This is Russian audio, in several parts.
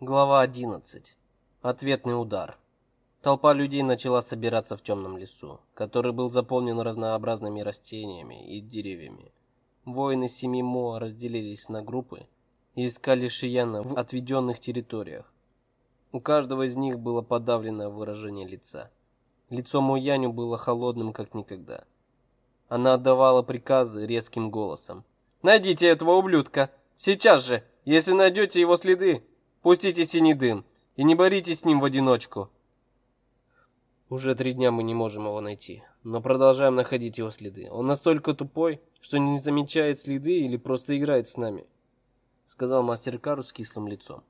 Глава 11. Ответный удар. Толпа людей начала собираться в темном лесу, который был заполнен разнообразными растениями и деревьями. Воины семи Моа разделились на группы и искали Шияна в отведенных территориях. У каждого из них было подавленное выражение лица. Лицо Мояню было холодным, как никогда. Она отдавала приказы резким голосом. «Найдите этого ублюдка! Сейчас же! Если найдете его следы, пустите синий дым и не боритесь с ним в одиночку!» Уже три дня мы не можем его найти, но продолжаем находить его следы. Он настолько тупой, что не замечает следы или просто играет с нами, сказал мастер Кару с кислым лицом,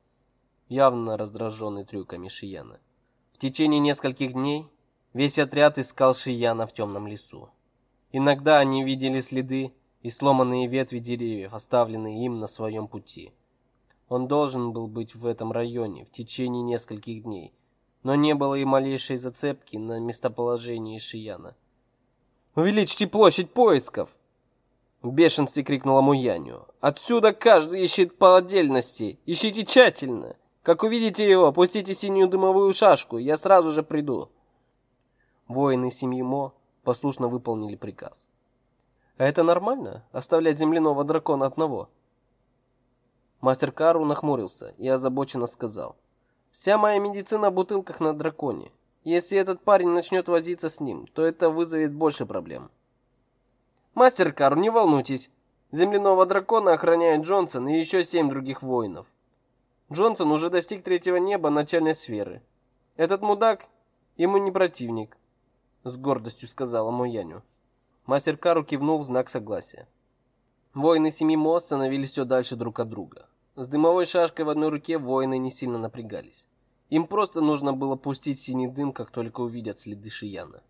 явно раздраженный трюками Шияна. В течение нескольких дней весь отряд искал Шияна в темном лесу. Иногда они видели следы и сломанные ветви деревьев, оставленные им на своем пути. Он должен был быть в этом районе в течение нескольких дней, но не было и малейшей зацепки на местоположении Шияна. «Увеличьте площадь поисков!» В бешенстве крикнула Муяню. «Отсюда каждый ищет по отдельности! Ищите тщательно! Как увидите его, пустите синюю дымовую шашку, я сразу же приду!» Воины семьи Мо послушно выполнили приказ. А это нормально оставлять земляного дракона одного? Мастер Кару нахмурился и озабоченно сказал: "Вся моя медицина в бутылках на драконе. Если этот парень начнет возиться с ним, то это вызовет больше проблем". Мастер Кару, не волнуйтесь. Земляного дракона охраняет Джонсон и еще семь других воинов. Джонсон уже достиг третьего неба начальной сферы. Этот мудак ему не противник с гордостью сказала Мояню. Мастер Кару кивнул в знак согласия. Воины семи Мо становились все дальше друг от друга. С дымовой шашкой в одной руке воины не сильно напрягались. Им просто нужно было пустить синий дым, как только увидят следы Шияна.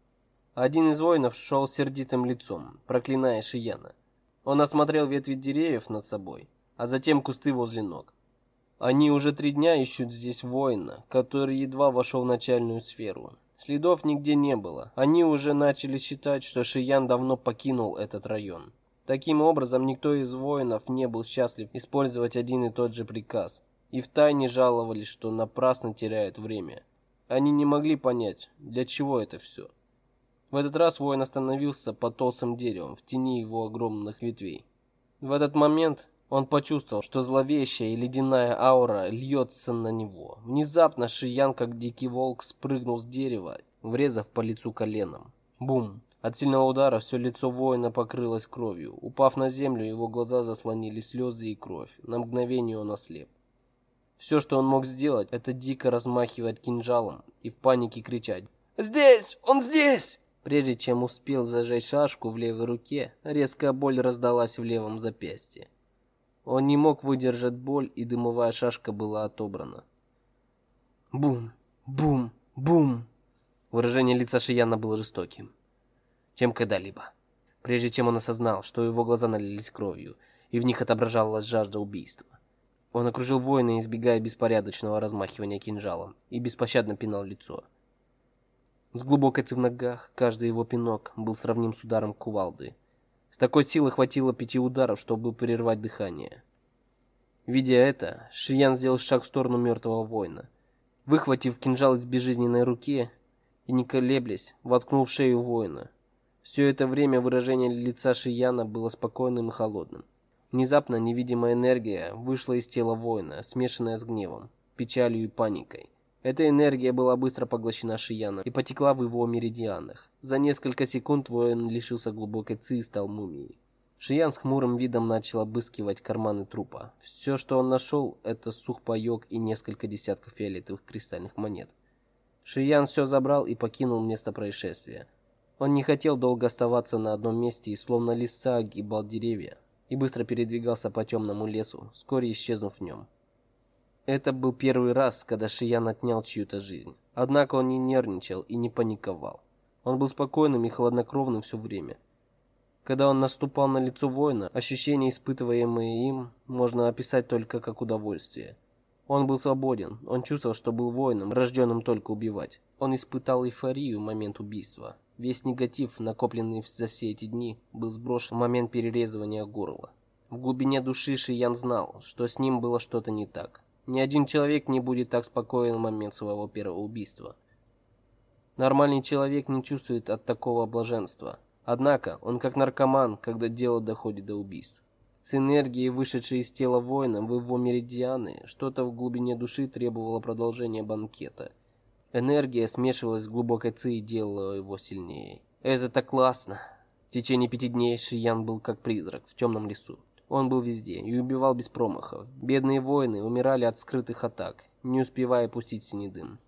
Один из воинов шел сердитым лицом, проклиная Шияна. Он осмотрел ветви деревьев над собой, а затем кусты возле ног. Они уже три дня ищут здесь воина, который едва вошел в начальную сферу, Следов нигде не было. Они уже начали считать, что Шиян давно покинул этот район. Таким образом, никто из воинов не был счастлив использовать один и тот же приказ. И втайне жаловались, что напрасно теряют время. Они не могли понять, для чего это все. В этот раз воин остановился под толстым деревом в тени его огромных ветвей. В этот момент он почувствовал, что зловещая и ледяная аура льется на него. Внезапно Шиян, как дикий волк, спрыгнул с дерева, врезав по лицу коленом. Бум! От сильного удара все лицо воина покрылось кровью. Упав на землю, его глаза заслонили слезы и кровь. На мгновение он ослеп. Все, что он мог сделать, это дико размахивать кинжалом и в панике кричать «Здесь! Он здесь!» Прежде чем успел зажечь шашку в левой руке, резкая боль раздалась в левом запястье. Он не мог выдержать боль, и дымовая шашка была отобрана. Бум, бум, бум. Выражение лица Шияна было жестоким, чем когда-либо. Прежде чем он осознал, что его глаза налились кровью, и в них отображалась жажда убийства. Он окружил воина, избегая беспорядочного размахивания кинжалом, и беспощадно пинал лицо. С глубокой в ногах каждый его пинок был сравним с ударом кувалды. С такой силы хватило пяти ударов, чтобы прервать дыхание. Видя это, Шиян сделал шаг в сторону мертвого воина. Выхватив кинжал из безжизненной руки и не колеблясь, воткнул в шею воина. Все это время выражение лица Шияна было спокойным и холодным. Внезапно невидимая энергия вышла из тела воина, смешанная с гневом, печалью и паникой. Эта энергия была быстро поглощена Шияном и потекла в его меридианах. За несколько секунд воин лишился глубокой ци и стал мумией. Шиян с хмурым видом начал обыскивать карманы трупа. Все, что он нашел, это сухпайок и несколько десятков фиолетовых кристальных монет. Шиян все забрал и покинул место происшествия. Он не хотел долго оставаться на одном месте и словно лиса огибал деревья и быстро передвигался по темному лесу, вскоре исчезнув в нем. Это был первый раз, когда Шиян отнял чью-то жизнь. Однако он не нервничал и не паниковал. Он был спокойным и хладнокровным все время. Когда он наступал на лицо воина, ощущения, испытываемые им, можно описать только как удовольствие. Он был свободен, он чувствовал, что был воином, рожденным только убивать. Он испытал эйфорию в момент убийства. Весь негатив, накопленный за все эти дни, был сброшен в момент перерезывания горла. В глубине души Шиян знал, что с ним было что-то не так. Ни один человек не будет так спокоен в момент своего первого убийства. Нормальный человек не чувствует от такого блаженства. Однако, он как наркоман, когда дело доходит до убийств. С энергией, вышедшей из тела воина в его меридианы, что-то в глубине души требовало продолжения банкета. Энергия смешивалась с глубокой ци и делала его сильнее. Это так классно. В течение пяти дней Шиян был как призрак в темном лесу. Он был везде и убивал без промахов. Бедные воины умирали от скрытых атак, не успевая пустить синий дым.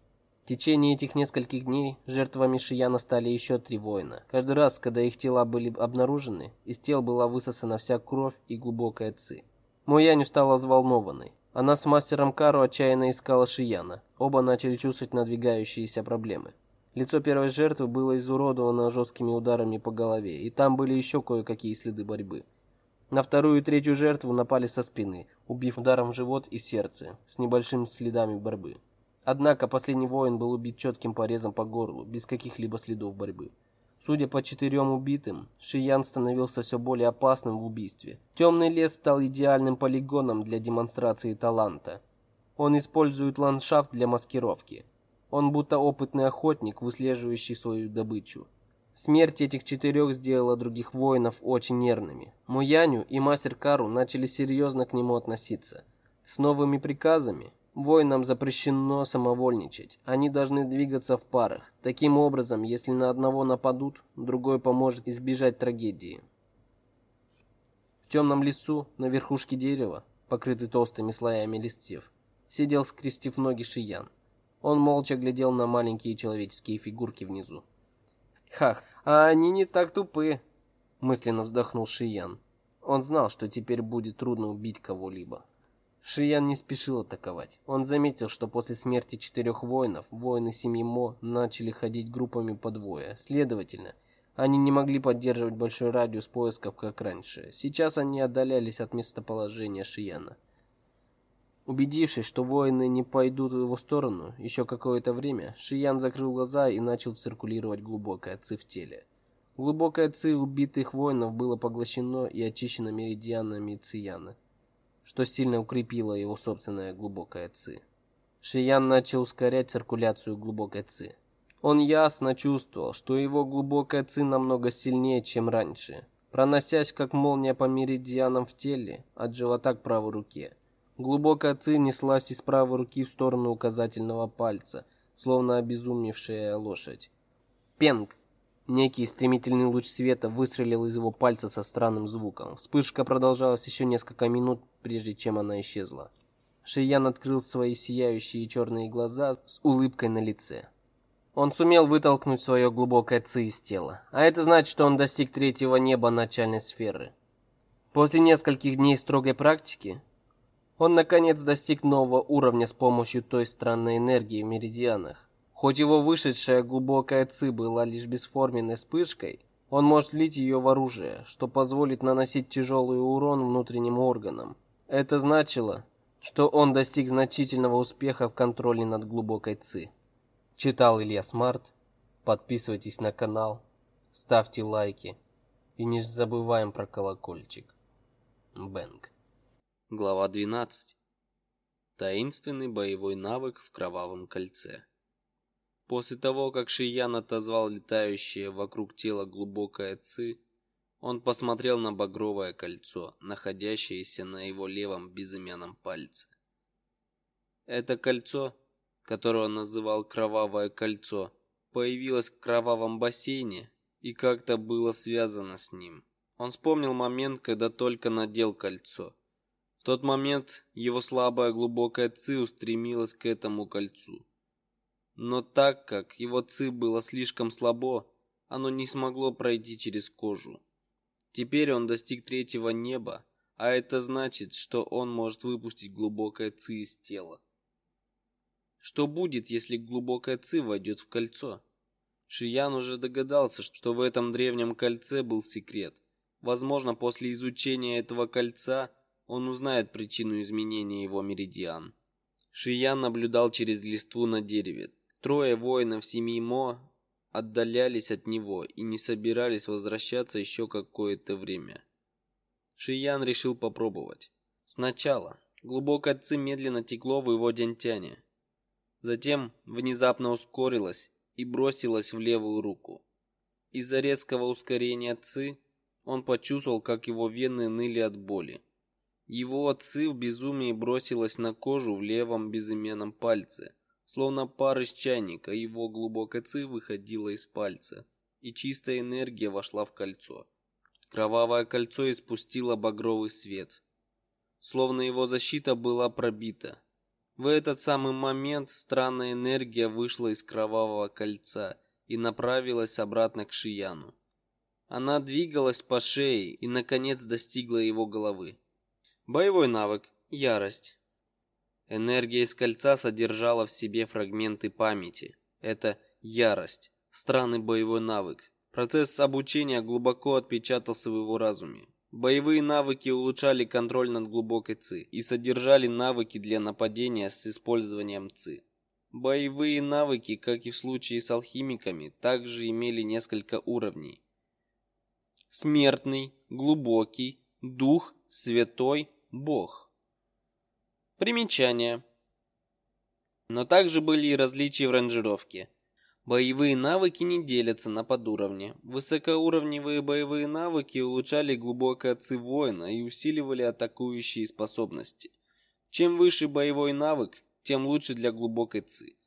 В течение этих нескольких дней жертвами Шияна стали еще три воина. Каждый раз, когда их тела были обнаружены, из тел была высосана вся кровь и глубокая ци. Мояню стала взволнованной. Она с мастером Кару отчаянно искала Шияна. Оба начали чувствовать надвигающиеся проблемы. Лицо первой жертвы было изуродовано жесткими ударами по голове, и там были еще кое-какие следы борьбы. На вторую и третью жертву напали со спины, убив ударом в живот и сердце, с небольшими следами борьбы. Однако последний воин был убит четким порезом по горлу, без каких-либо следов борьбы. Судя по четырем убитым, Шиян становился все более опасным в убийстве. Темный лес стал идеальным полигоном для демонстрации таланта. Он использует ландшафт для маскировки. Он будто опытный охотник, выслеживающий свою добычу. Смерть этих четырех сделала других воинов очень нервными. Муяню и мастер Кару начали серьезно к нему относиться. С новыми приказами воинам запрещено самовольничать. Они должны двигаться в парах. Таким образом, если на одного нападут, другой поможет избежать трагедии. В темном лесу, на верхушке дерева, покрытый толстыми слоями листьев, сидел, скрестив ноги Шиян. Он молча глядел на маленькие человеческие фигурки внизу. Хах, а они не так тупы, мысленно вздохнул Шиян. Он знал, что теперь будет трудно убить кого-либо. Шиян не спешил атаковать. Он заметил, что после смерти четырех воинов, воины семьи Мо начали ходить группами по двое. Следовательно, они не могли поддерживать большой радиус поисков, как раньше. Сейчас они отдалялись от местоположения Шияна. Убедившись, что воины не пойдут в его сторону еще какое-то время, Шиян закрыл глаза и начал циркулировать глубокое ци в теле. Глубокое ци убитых воинов было поглощено и очищено меридианами цияна, что сильно укрепило его собственное глубокое ци. Шиян начал ускорять циркуляцию глубокой ци. Он ясно чувствовал, что его глубокая ци намного сильнее, чем раньше, проносясь как молния по меридианам в теле от живота к правой руке. Глубокая ци неслась из правой руки в сторону указательного пальца, словно обезумевшая лошадь. Пенг! Некий стремительный луч света выстрелил из его пальца со странным звуком. Вспышка продолжалась еще несколько минут, прежде чем она исчезла. Шиян открыл свои сияющие черные глаза с улыбкой на лице. Он сумел вытолкнуть свое глубокое ци из тела, а это значит, что он достиг третьего неба начальной сферы. После нескольких дней строгой практики он наконец достиг нового уровня с помощью той странной энергии в меридианах. Хоть его вышедшая глубокая ци была лишь бесформенной вспышкой, он может влить ее в оружие, что позволит наносить тяжелый урон внутренним органам. Это значило, что он достиг значительного успеха в контроле над глубокой ци. Читал Илья Смарт. Подписывайтесь на канал, ставьте лайки и не забываем про колокольчик. Бэнк. Глава 12. Таинственный боевой навык в кровавом кольце. После того, как Шиян отозвал летающее вокруг тела глубокое ци, он посмотрел на багровое кольцо, находящееся на его левом безымянном пальце. Это кольцо, которое он называл кровавое кольцо, появилось в кровавом бассейне и как-то было связано с ним. Он вспомнил момент, когда только надел кольцо – в тот момент его слабая глубокая ци устремилась к этому кольцу. Но так как его ци было слишком слабо, оно не смогло пройти через кожу. Теперь он достиг третьего неба, а это значит, что он может выпустить глубокое ци из тела. Что будет, если глубокая ци войдет в кольцо? Шиян уже догадался, что в этом древнем кольце был секрет. Возможно, после изучения этого кольца он узнает причину изменения его меридиан. Шиян наблюдал через листву на дереве. Трое воинов семьи Мо отдалялись от него и не собирались возвращаться еще какое-то время. Шиян решил попробовать. Сначала Глубокое ци медленно текло в его дентяне. Затем внезапно ускорилось и бросилось в левую руку. Из-за резкого ускорения ци он почувствовал, как его вены ныли от боли. Его ци в безумии бросилась на кожу в левом безымянном пальце. Словно пар из чайника, его глубокая ци выходила из пальца, и чистая энергия вошла в кольцо. Кровавое кольцо испустило багровый свет. Словно его защита была пробита. В этот самый момент странная энергия вышла из кровавого кольца и направилась обратно к Шияну. Она двигалась по шее и, наконец, достигла его головы. Боевой навык. Ярость. Энергия из кольца содержала в себе фрагменты памяти. Это ярость. Странный боевой навык. Процесс обучения глубоко отпечатался в его разуме. Боевые навыки улучшали контроль над глубокой ци и содержали навыки для нападения с использованием ци. Боевые навыки, как и в случае с алхимиками, также имели несколько уровней. Смертный, глубокий, дух, святой, бог. Примечание. Но также были и различия в ранжировке. Боевые навыки не делятся на подуровни. Высокоуровневые боевые навыки улучшали глубокое ци воина и усиливали атакующие способности. Чем выше боевой навык, тем лучше для глубокой ци.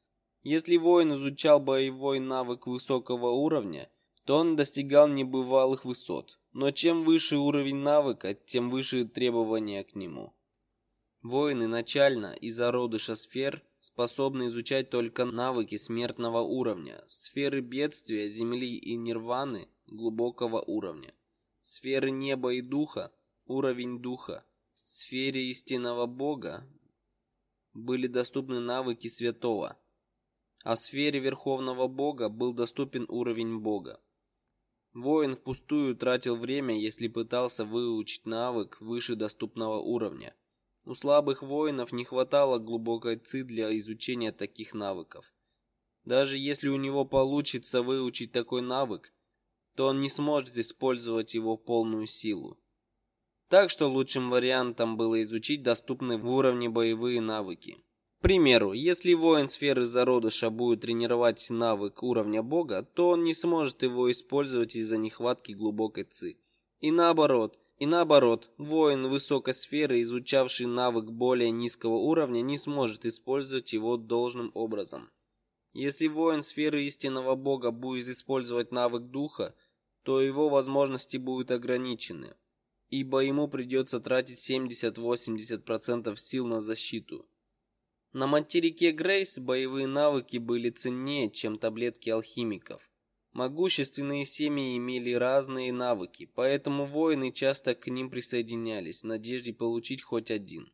Если воин изучал боевой навык высокого уровня, то он достигал небывалых высот. Но чем выше уровень навыка, тем выше требования к нему. Воины начально из зародыша сфер способны изучать только навыки смертного уровня, сферы бедствия, земли и нирваны глубокого уровня, сферы неба и духа, уровень духа, сфере истинного бога были доступны навыки святого, а в сфере верховного бога был доступен уровень бога. Воин впустую тратил время, если пытался выучить навык выше доступного уровня – у слабых воинов не хватало глубокой ци для изучения таких навыков. Даже если у него получится выучить такой навык, то он не сможет использовать его в полную силу. Так что лучшим вариантом было изучить доступные в уровне боевые навыки. К примеру, если воин сферы зародыша будет тренировать навык уровня бога, то он не сможет его использовать из-за нехватки глубокой ци. И наоборот, и наоборот, воин высокой сферы, изучавший навык более низкого уровня, не сможет использовать его должным образом. Если воин сферы истинного бога будет использовать навык духа, то его возможности будут ограничены, ибо ему придется тратить 70-80% сил на защиту. На материке Грейс боевые навыки были ценнее, чем таблетки алхимиков. Могущественные семьи имели разные навыки, поэтому воины часто к ним присоединялись в надежде получить хоть один.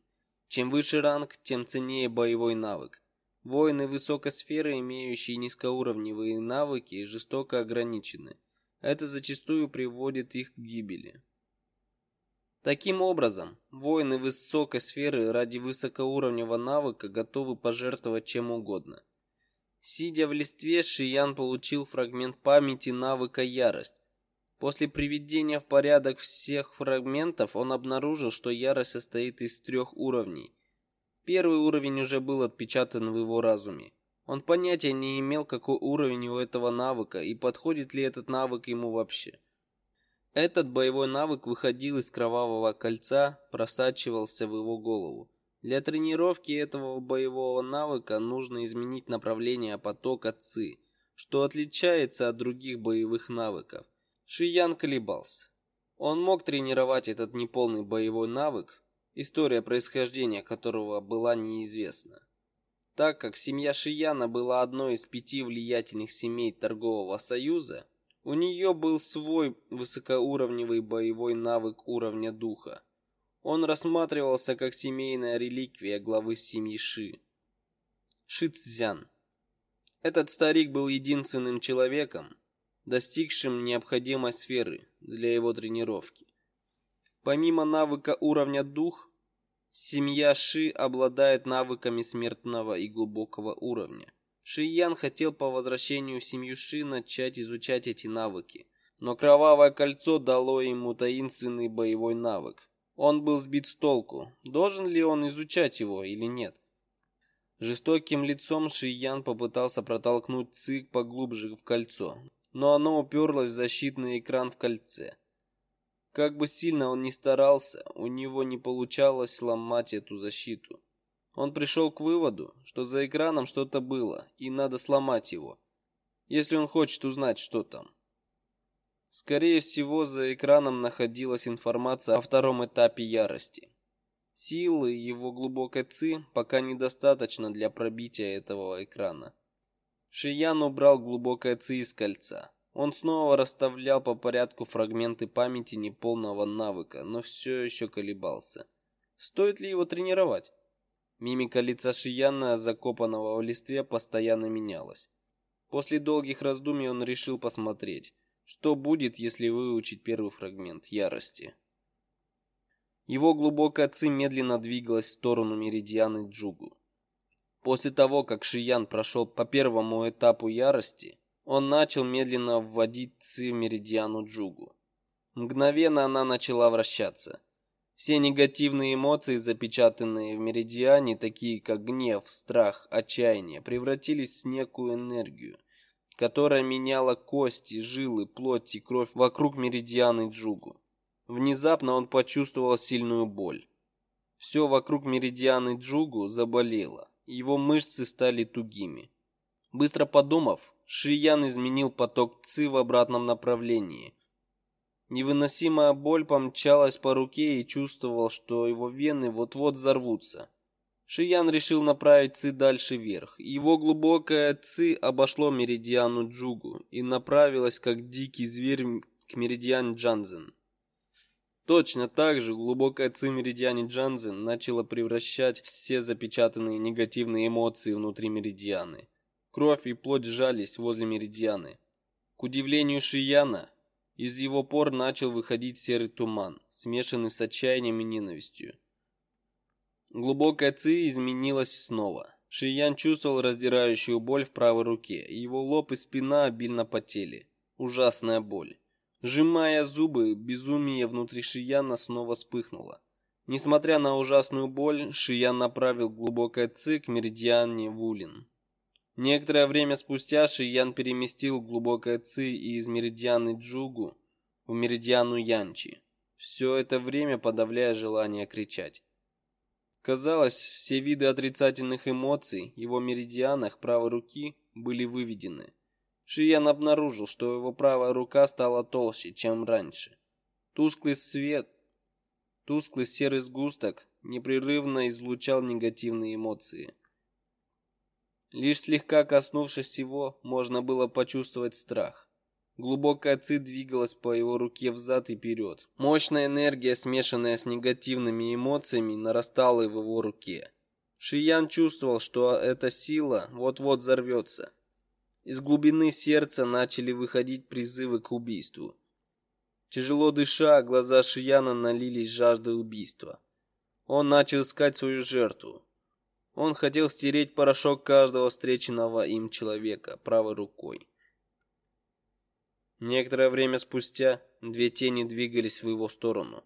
Чем выше ранг, тем ценнее боевой навык. Воины высокой сферы, имеющие низкоуровневые навыки, жестоко ограничены. Это зачастую приводит их к гибели. Таким образом, воины высокой сферы ради высокоуровневого навыка готовы пожертвовать чем угодно. Сидя в листве, Шиян получил фрагмент памяти навыка ярость. После приведения в порядок всех фрагментов, он обнаружил, что ярость состоит из трех уровней. Первый уровень уже был отпечатан в его разуме. Он понятия не имел, какой уровень у этого навыка и подходит ли этот навык ему вообще. Этот боевой навык выходил из кровавого кольца, просачивался в его голову. Для тренировки этого боевого навыка нужно изменить направление потока ЦИ, что отличается от других боевых навыков. Шиян колебался. Он мог тренировать этот неполный боевой навык, история происхождения которого была неизвестна. Так как семья Шияна была одной из пяти влиятельных семей торгового союза, у нее был свой высокоуровневый боевой навык уровня духа. Он рассматривался как семейная реликвия главы семьи Ши. Ши Цзян. Этот старик был единственным человеком, достигшим необходимой сферы для его тренировки. Помимо навыка уровня дух, семья Ши обладает навыками смертного и глубокого уровня. Ши Ян хотел по возвращению в семью Ши начать изучать эти навыки, но кровавое кольцо дало ему таинственный боевой навык Он был сбит с толку. Должен ли он изучать его или нет? Жестоким лицом Шиян попытался протолкнуть цик поглубже в кольцо, но оно уперлось в защитный экран в кольце. Как бы сильно он ни старался, у него не получалось сломать эту защиту. Он пришел к выводу, что за экраном что-то было, и надо сломать его, если он хочет узнать, что там. Скорее всего, за экраном находилась информация о втором этапе ярости. Силы его глубокой ци пока недостаточно для пробития этого экрана. Шиян убрал глубокое ци из кольца. Он снова расставлял по порядку фрагменты памяти неполного навыка, но все еще колебался. Стоит ли его тренировать? Мимика лица Шияна, закопанного в листве, постоянно менялась. После долгих раздумий он решил посмотреть, что будет, если выучить первый фрагмент ярости. Его глубокая ци медленно двигалась в сторону меридианы Джугу. После того, как Шиян прошел по первому этапу ярости, он начал медленно вводить ци в меридиану Джугу. Мгновенно она начала вращаться. Все негативные эмоции, запечатанные в меридиане, такие как гнев, страх, отчаяние, превратились в некую энергию, которая меняла кости, жилы, плоть и кровь вокруг меридианы Джугу. Внезапно он почувствовал сильную боль. Все вокруг меридианы Джугу заболело, его мышцы стали тугими. Быстро подумав, Шиян изменил поток ци в обратном направлении – Невыносимая боль помчалась по руке и чувствовал, что его вены вот-вот взорвутся. Шиян решил направить ци дальше вверх. Его глубокое ци обошло меридиану Джугу и направилось, как дикий зверь, к меридиану Джанзен. Точно так же глубокая ци меридиане Джанзен начала превращать все запечатанные негативные эмоции внутри меридианы. Кровь и плоть сжались возле меридианы. К удивлению Шияна, из его пор начал выходить серый туман, смешанный с отчаянием и ненавистью. Глубокая ци изменилась снова. Шиян чувствовал раздирающую боль в правой руке, его лоб и спина обильно потели. Ужасная боль. Сжимая зубы, безумие внутри Шияна снова вспыхнуло. Несмотря на ужасную боль, Шиян направил глубокое ци к меридиане Вулин. Некоторое время спустя Шиян переместил глубокое ци из меридианы Джугу в меридиану Янчи. Все это время подавляя желание кричать. Казалось, все виды отрицательных эмоций в его меридианах правой руки были выведены. Шиян обнаружил, что его правая рука стала толще, чем раньше. Тусклый свет, тусклый серый сгусток непрерывно излучал негативные эмоции. Лишь слегка коснувшись его, можно было почувствовать страх. Глубокая ци двигалась по его руке взад и вперед. Мощная энергия, смешанная с негативными эмоциями, нарастала в его руке. Шиян чувствовал, что эта сила вот-вот взорвется. Из глубины сердца начали выходить призывы к убийству. Тяжело дыша, глаза Шияна налились жаждой убийства. Он начал искать свою жертву. Он хотел стереть порошок каждого встреченного им человека правой рукой. Некоторое время спустя две тени двигались в его сторону.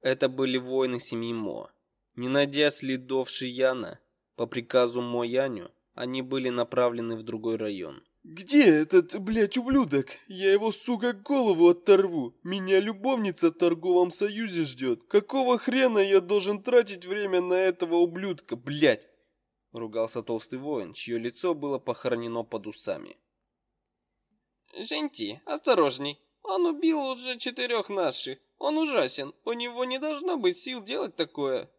Это были воины семьи Мо. Не найдя следов Шияна, по приказу Мо Яню, они были направлены в другой район. «Где этот, блядь, ублюдок? Я его, сука, голову оторву. Меня любовница в торговом союзе ждет. Какого хрена я должен тратить время на этого ублюдка, блядь?» Ругался толстый воин, чье лицо было похоронено под усами. «Женти, осторожней. Он убил уже четырех наших. Он ужасен. У него не должно быть сил делать такое».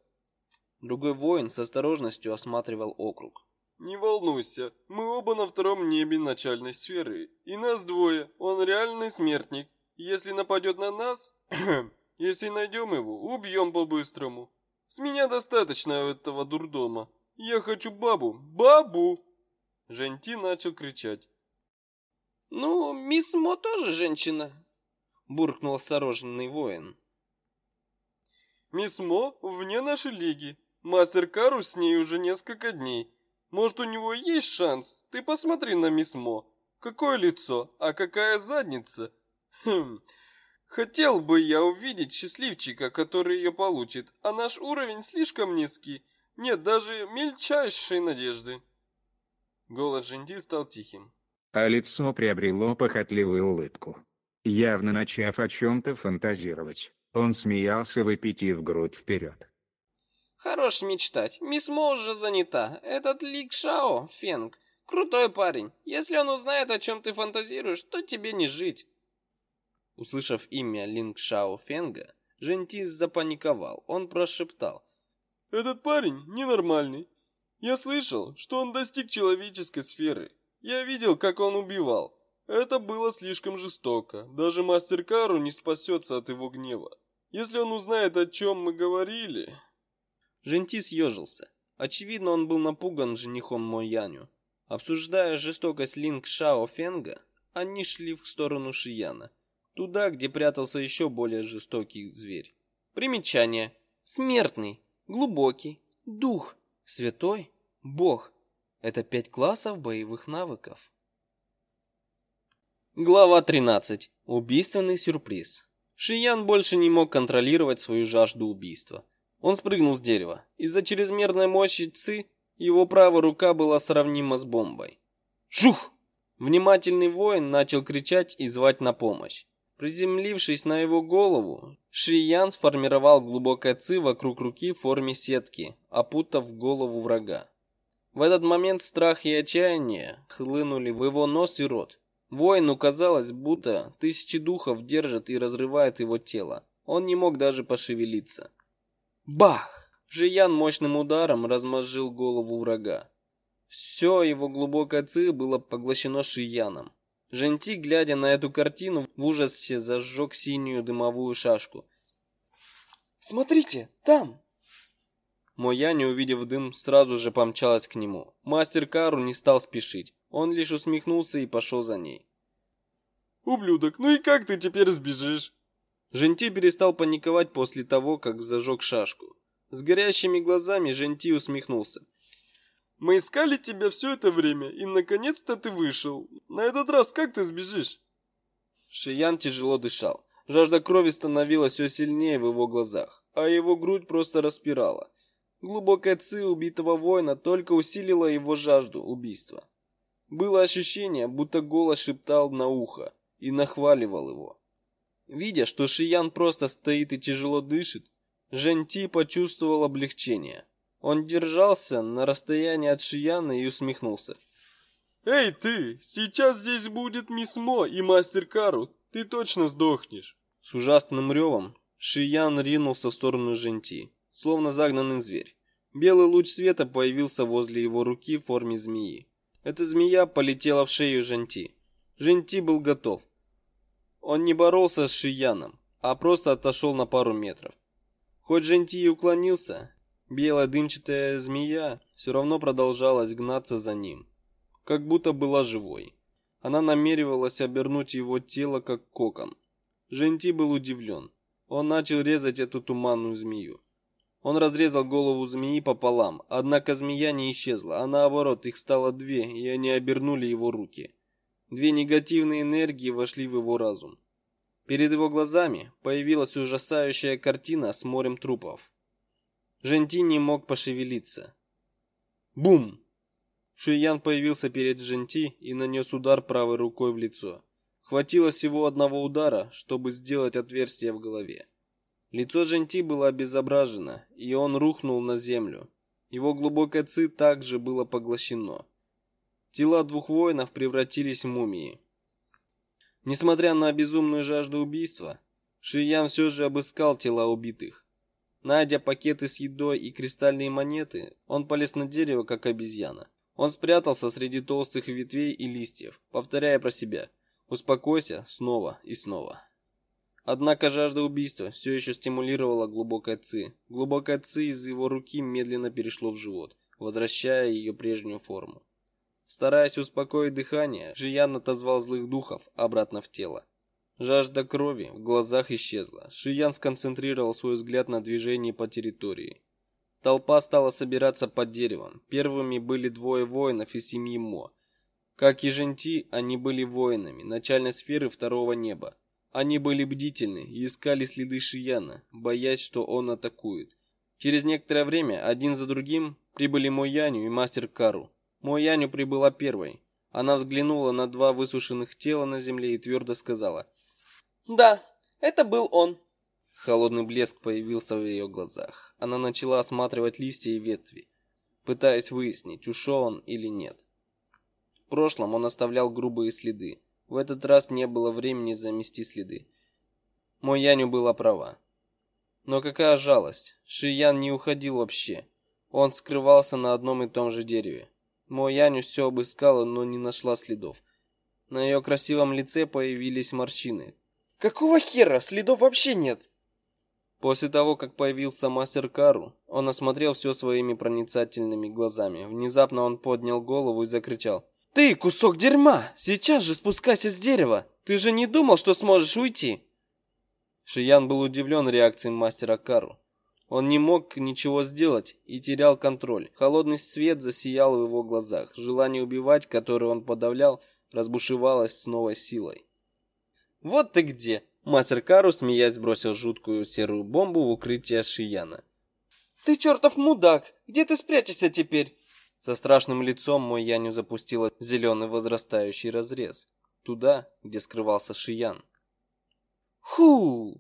Другой воин с осторожностью осматривал округ. Не волнуйся, мы оба на втором небе начальной сферы. И нас двое, он реальный смертник. Если нападет на нас, если найдем его, убьем по-быстрому. С меня достаточно этого дурдома. Я хочу бабу, бабу!» Женти начал кричать. «Ну, мисс Мо тоже женщина», — буркнул осторожный воин. «Мисс Мо вне нашей лиги. Мастер Кару с ней уже несколько дней. Может, у него есть шанс? Ты посмотри на мисс Мо. Какое лицо, а какая задница? Хм. Хотел бы я увидеть счастливчика, который ее получит, а наш уровень слишком низкий. Нет даже мельчайшей надежды. Голос Джинди стал тихим. А лицо приобрело похотливую улыбку. Явно начав о чем-то фантазировать, он смеялся, выпитив грудь вперед. Хорош мечтать. Мисс Мо уже занята. Этот Лик Шао, Фенг, крутой парень. Если он узнает, о чем ты фантазируешь, то тебе не жить. Услышав имя Линг Шао Фенга, Жентис запаниковал. Он прошептал. «Этот парень ненормальный. Я слышал, что он достиг человеческой сферы. Я видел, как он убивал. Это было слишком жестоко. Даже мастер Кару не спасется от его гнева. Если он узнает, о чем мы говорили...» Жентис съежился. Очевидно, он был напуган женихом Мояню. Обсуждая жестокость Линг Шао Фенга, они шли в сторону Шияна – Туда, где прятался еще более жестокий зверь. Примечание. Смертный, глубокий, дух, святой, бог. Это пять классов боевых навыков. Глава 13. Убийственный сюрприз. Шиян больше не мог контролировать свою жажду убийства. Он спрыгнул с дерева. Из-за чрезмерной мощи Ци его правая рука была сравнима с бомбой. Жух! Внимательный воин начал кричать и звать на помощь. Приземлившись на его голову, Шиян сформировал глубокое ци вокруг руки в форме сетки, опутав голову врага. В этот момент страх и отчаяние хлынули в его нос и рот. Воину казалось, будто тысячи духов держат и разрывают его тело. Он не мог даже пошевелиться. Бах! Жиян мощным ударом размозжил голову врага. Все его глубокое ци было поглощено Шияном. Женти, глядя на эту картину, в ужасе зажег синюю дымовую шашку. «Смотрите, там!» Моя, не увидев дым, сразу же помчалась к нему. Мастер Кару не стал спешить. Он лишь усмехнулся и пошел за ней. «Ублюдок, ну и как ты теперь сбежишь?» Женти перестал паниковать после того, как зажег шашку. С горящими глазами Женти усмехнулся. Мы искали тебя все это время, и наконец-то ты вышел. На этот раз как ты сбежишь?» Шиян тяжело дышал. Жажда крови становилась все сильнее в его глазах, а его грудь просто распирала. Глубокая ци убитого воина только усилила его жажду убийства. Было ощущение, будто голос шептал на ухо и нахваливал его. Видя, что Шиян просто стоит и тяжело дышит, Женти почувствовал облегчение. Он держался на расстоянии от Шияна и усмехнулся. «Эй, ты! Сейчас здесь будет мисс Мо и мастер Кару. Ты точно сдохнешь!» С ужасным ревом Шиян ринулся в сторону Женти, словно загнанный зверь. Белый луч света появился возле его руки в форме змеи. Эта змея полетела в шею Женти. Женти был готов. Он не боролся с Шияном, а просто отошел на пару метров. Хоть Женти и уклонился, Белая дымчатая змея все равно продолжалась гнаться за ним, как будто была живой. Она намеревалась обернуть его тело как кокон. Женти был удивлен. Он начал резать эту туманную змею. Он разрезал голову змеи пополам, однако змея не исчезла, а наоборот, их стало две, и они обернули его руки. Две негативные энергии вошли в его разум. Перед его глазами появилась ужасающая картина с морем трупов. Женти не мог пошевелиться. Бум! Шиян появился перед Женти и нанес удар правой рукой в лицо. Хватило всего одного удара, чтобы сделать отверстие в голове. Лицо Женти было обезображено, и он рухнул на землю. Его глубокое ци также было поглощено. Тела двух воинов превратились в мумии. Несмотря на безумную жажду убийства, Шиян все же обыскал тела убитых. Найдя пакеты с едой и кристальные монеты, он полез на дерево, как обезьяна. Он спрятался среди толстых ветвей и листьев, повторяя про себя «Успокойся» снова и снова. Однако жажда убийства все еще стимулировала глубокая ци. Глубокая ци из его руки медленно перешло в живот, возвращая ее прежнюю форму. Стараясь успокоить дыхание, Жиян отозвал злых духов обратно в тело. Жажда крови в глазах исчезла. Шиян сконцентрировал свой взгляд на движении по территории. Толпа стала собираться под деревом. Первыми были двое воинов из семьи Мо. Как и Женти, они были воинами начальной сферы второго неба. Они были бдительны и искали следы Шияна, боясь, что он атакует. Через некоторое время один за другим прибыли Мояню и мастер Кару. Мояню прибыла первой. Она взглянула на два высушенных тела на земле и твердо сказала: "Да, это был он". Холодный блеск появился в ее глазах. Она начала осматривать листья и ветви, пытаясь выяснить, ушел он или нет. В прошлом он оставлял грубые следы. В этот раз не было времени замести следы. Мой Яню была права. Но какая жалость, Шиян не уходил вообще. Он скрывался на одном и том же дереве. Мой Яню все обыскала, но не нашла следов. На ее красивом лице появились морщины. Какого хера? Следов вообще нет. После того, как появился мастер Кару, он осмотрел все своими проницательными глазами. Внезапно он поднял голову и закричал: ты, кусок дерьма, сейчас же спускайся с дерева. Ты же не думал, что сможешь уйти? Шиян был удивлен реакцией мастера Кару. Он не мог ничего сделать и терял контроль. Холодный свет засиял в его глазах. Желание убивать, которое он подавлял, разбушевалось с новой силой. Вот ты где. Мастер Кару, смеясь, бросил жуткую серую бомбу в укрытие Шияна. Ты чертов мудак. Где ты спрячешься теперь? Со страшным лицом мой Яню запустила зеленый возрастающий разрез. Туда, где скрывался Шиян. Ху!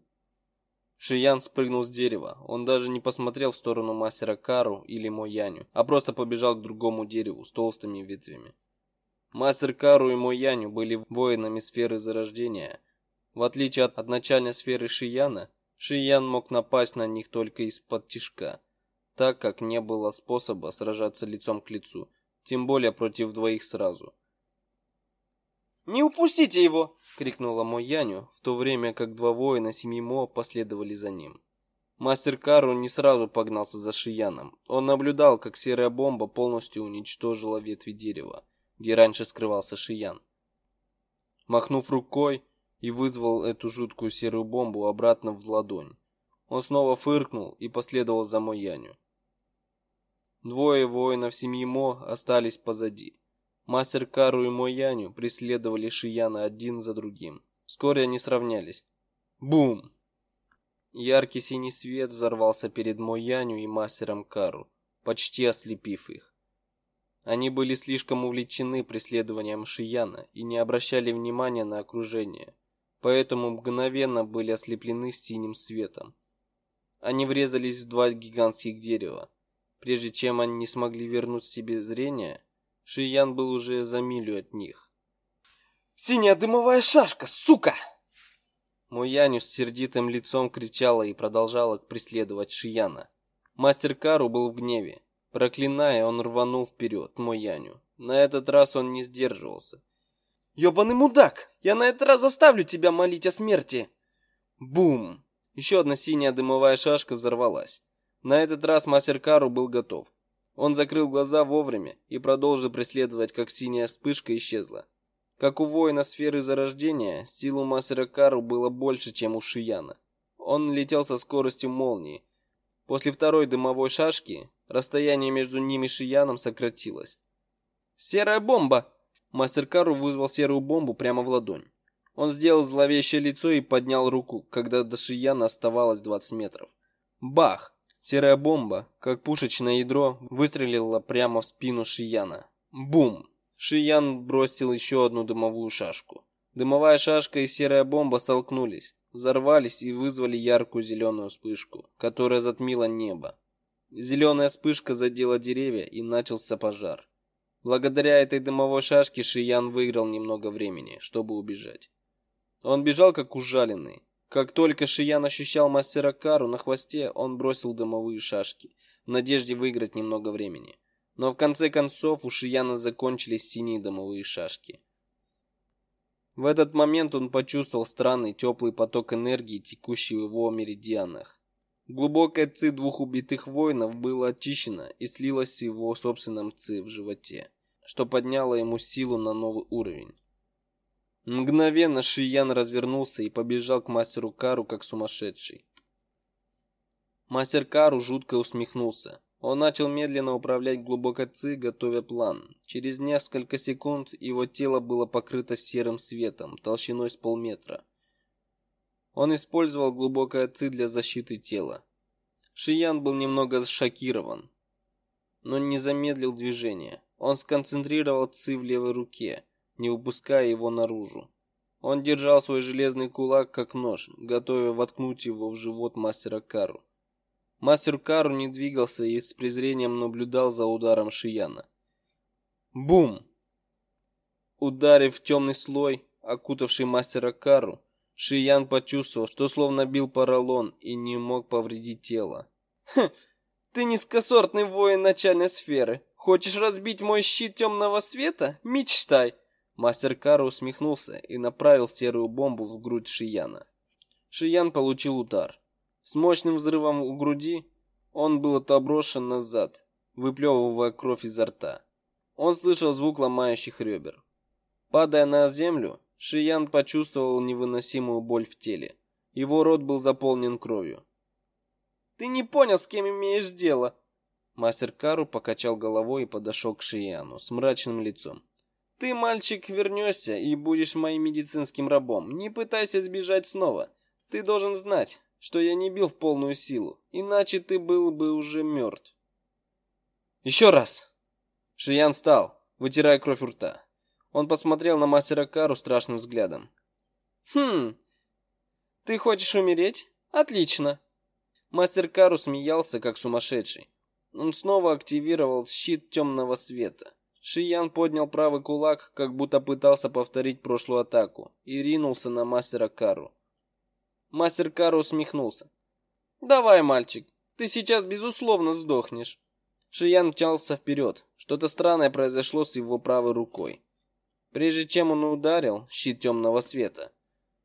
Шиян спрыгнул с дерева. Он даже не посмотрел в сторону мастера Кару или мой Яню, а просто побежал к другому дереву с толстыми ветвями. Мастер Кару и мой Яню были воинами сферы зарождения. В отличие от, от начальной сферы Шияна, Шиян мог напасть на них только из-под тишка так как не было способа сражаться лицом к лицу, тем более против двоих сразу. «Не упустите его!» — крикнула Мояню, в то время как два воина семьи Мо последовали за ним. Мастер Кару не сразу погнался за Шияном. Он наблюдал, как серая бомба полностью уничтожила ветви дерева, где раньше скрывался Шиян. Махнув рукой и вызвал эту жуткую серую бомбу обратно в ладонь, он снова фыркнул и последовал за Мояню. Двое воинов семьи Мо остались позади. Мастер Кару и Мояню преследовали Шияна один за другим. Вскоре они сравнялись. Бум! Яркий синий свет взорвался перед Мояню и мастером Кару, почти ослепив их. Они были слишком увлечены преследованием Шияна и не обращали внимания на окружение, поэтому мгновенно были ослеплены синим светом. Они врезались в два гигантских дерева. Прежде чем они не смогли вернуть себе зрение, Шиян был уже за милю от них. «Синяя дымовая шашка, сука!» Мояню с сердитым лицом кричала и продолжала преследовать Шияна. Мастер Кару был в гневе. Проклиная, он рванул вперед Мояню. На этот раз он не сдерживался. «Ёбаный мудак! Я на этот раз заставлю тебя молить о смерти!» Бум! Еще одна синяя дымовая шашка взорвалась. На этот раз мастер Кару был готов. Он закрыл глаза вовремя и продолжил преследовать, как синяя вспышка исчезла. Как у воина сферы зарождения, силу мастера Кару было больше, чем у Шияна. Он летел со скоростью молнии. После второй дымовой шашки расстояние между ними и Шияном сократилось. «Серая бомба!» Мастер Кару вызвал серую бомбу прямо в ладонь. Он сделал зловещее лицо и поднял руку, когда до Шияна оставалось 20 метров. Бах! Серая бомба, как пушечное ядро, выстрелила прямо в спину Шияна. Бум! Шиян бросил еще одну дымовую шашку. Дымовая шашка и серая бомба столкнулись, взорвались и вызвали яркую зеленую вспышку, которая затмила небо. Зеленая вспышка задела деревья и начался пожар. Благодаря этой дымовой шашке Шиян выиграл немного времени, чтобы убежать. Он бежал как ужаленный. Как только Шиян ощущал мастера Кару на хвосте, он бросил дымовые шашки, в надежде выиграть немного времени. Но в конце концов у Шияна закончились синие дымовые шашки. В этот момент он почувствовал странный теплый поток энергии, текущий в его меридианах. Глубокое ци двух убитых воинов было очищено и слилось с его собственным ци в животе, что подняло ему силу на новый уровень. Мгновенно Шиян развернулся и побежал к мастеру Кару как сумасшедший. Мастер Кару жутко усмехнулся. Он начал медленно управлять глубокой ци, готовя план. Через несколько секунд его тело было покрыто серым светом, толщиной с полметра. Он использовал глубокое ци для защиты тела. Шиян был немного шокирован, но не замедлил движение. Он сконцентрировал ци в левой руке, не выпуская его наружу. Он держал свой железный кулак как нож, готовя воткнуть его в живот мастера Кару. Мастер Кару не двигался и с презрением наблюдал за ударом Шияна. Бум! Ударив темный слой, окутавший мастера Кару, Шиян почувствовал, что словно бил поролон и не мог повредить тело. «Хм, ты низкосортный воин начальной сферы. Хочешь разбить мой щит темного света? Мечтай!» Мастер Кару усмехнулся и направил серую бомбу в грудь Шияна. Шиян получил удар. С мощным взрывом у груди он был отоброшен назад, выплевывая кровь изо рта. Он слышал звук ломающих ребер. Падая на землю, Шиян почувствовал невыносимую боль в теле. Его рот был заполнен кровью. «Ты не понял, с кем имеешь дело!» Мастер Кару покачал головой и подошел к Шияну с мрачным лицом. Ты, мальчик, вернешься и будешь моим медицинским рабом. Не пытайся сбежать снова. Ты должен знать, что я не бил в полную силу, иначе ты был бы уже мертв. Еще раз. Шиян встал, вытирая кровь у рта. Он посмотрел на мастера Кару страшным взглядом. Хм. Ты хочешь умереть? Отлично. Мастер Кару смеялся как сумасшедший. Он снова активировал щит темного света. Шиян поднял правый кулак, как будто пытался повторить прошлую атаку, и ринулся на мастера Кару. Мастер Кару усмехнулся. «Давай, мальчик, ты сейчас безусловно сдохнешь». Шиян мчался вперед. Что-то странное произошло с его правой рукой. Прежде чем он ударил щит темного света,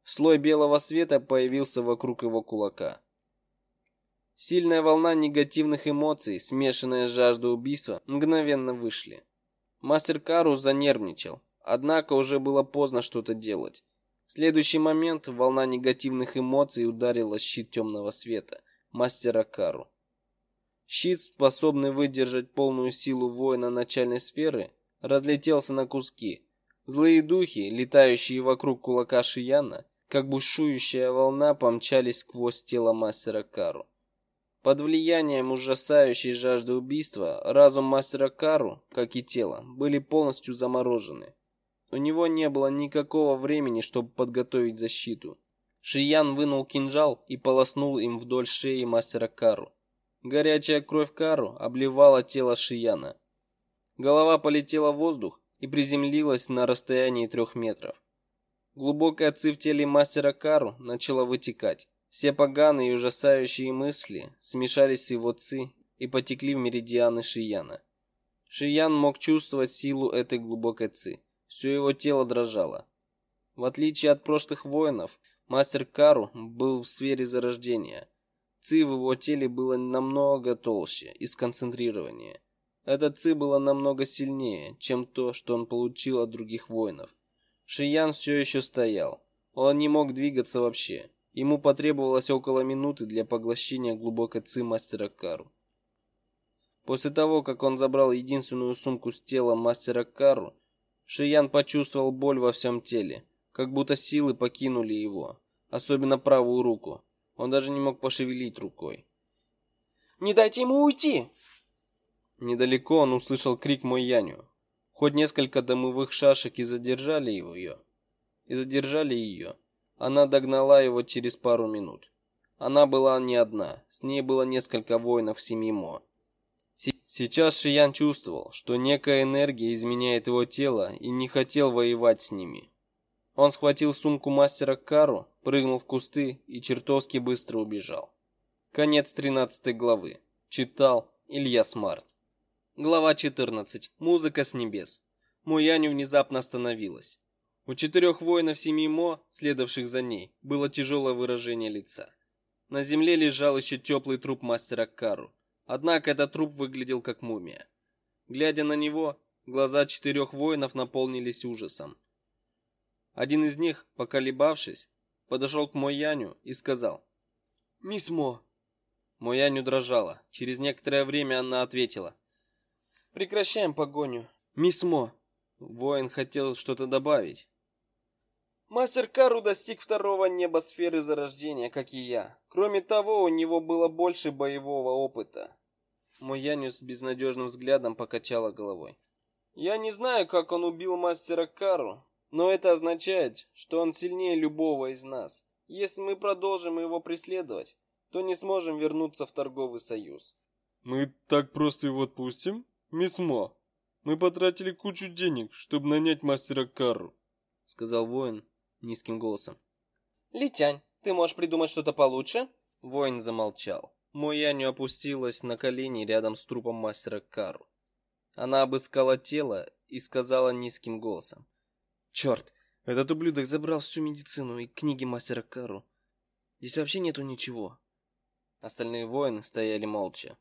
слой белого света появился вокруг его кулака. Сильная волна негативных эмоций, смешанная с жаждой убийства, мгновенно вышли. Мастер Кару занервничал, однако уже было поздно что-то делать. В следующий момент волна негативных эмоций ударила щит темного света мастера Кару. Щит, способный выдержать полную силу воина начальной сферы, разлетелся на куски. Злые духи, летающие вокруг кулака Шияна, как бушующая волна, помчались сквозь тело мастера Кару. Под влиянием ужасающей жажды убийства разум мастера Кару, как и тело, были полностью заморожены. У него не было никакого времени, чтобы подготовить защиту. Шиян вынул кинжал и полоснул им вдоль шеи мастера Кару. Горячая кровь Кару обливала тело Шияна. Голова полетела в воздух и приземлилась на расстоянии трех метров. Глубокая ци в теле мастера Кару начала вытекать. Все поганые и ужасающие мысли смешались с его ци и потекли в меридианы Шияна. Шиян мог чувствовать силу этой глубокой ци. Все его тело дрожало. В отличие от прошлых воинов, мастер Кару был в сфере зарождения. Ци в его теле было намного толще и сконцентрированнее. Эта ци была намного сильнее, чем то, что он получил от других воинов. Шиян все еще стоял. Он не мог двигаться вообще. Ему потребовалось около минуты для поглощения глубокой ци мастера Кару. После того, как он забрал единственную сумку с телом мастера Кару, Шиян почувствовал боль во всем теле, как будто силы покинули его, особенно правую руку. Он даже не мог пошевелить рукой. «Не дайте ему уйти!» Недалеко он услышал крик Мой Яню. Хоть несколько домовых шашек и задержали его ее, и задержали ее, она догнала его через пару минут. Она была не одна, с ней было несколько воинов семьи Мо. Сейчас Шиян чувствовал, что некая энергия изменяет его тело и не хотел воевать с ними. Он схватил сумку мастера Кару, прыгнул в кусты и чертовски быстро убежал. Конец 13 главы. Читал Илья Смарт. Глава 14. Музыка с небес. Муяню внезапно остановилась. У четырех воинов семьи Мо, следовавших за ней, было тяжелое выражение лица. На земле лежал еще теплый труп мастера Кару. Однако этот труп выглядел как мумия. Глядя на него, глаза четырех воинов наполнились ужасом. Один из них, поколебавшись, подошел к Мояню и сказал: "Мисс Мо". Мояню дрожала. Через некоторое время она ответила: "Прекращаем погоню, мисс Мо". Воин хотел что-то добавить, Мастер Кару достиг второго небосферы зарождения, как и я. Кроме того, у него было больше боевого опыта. Мой безнадежным взглядом покачала головой. Я не знаю, как он убил мастера Кару, но это означает, что он сильнее любого из нас. Если мы продолжим его преследовать, то не сможем вернуться в торговый союз. Мы так просто его отпустим? Мисс Мо, мы потратили кучу денег, чтобы нанять мастера Кару, сказал воин, низким голосом. «Летянь, ты можешь придумать что-то получше?» Воин замолчал. Мояню опустилась на колени рядом с трупом мастера Кару. Она обыскала тело и сказала низким голосом. «Черт, этот ублюдок забрал всю медицину и книги мастера Кару. Здесь вообще нету ничего». Остальные воины стояли молча.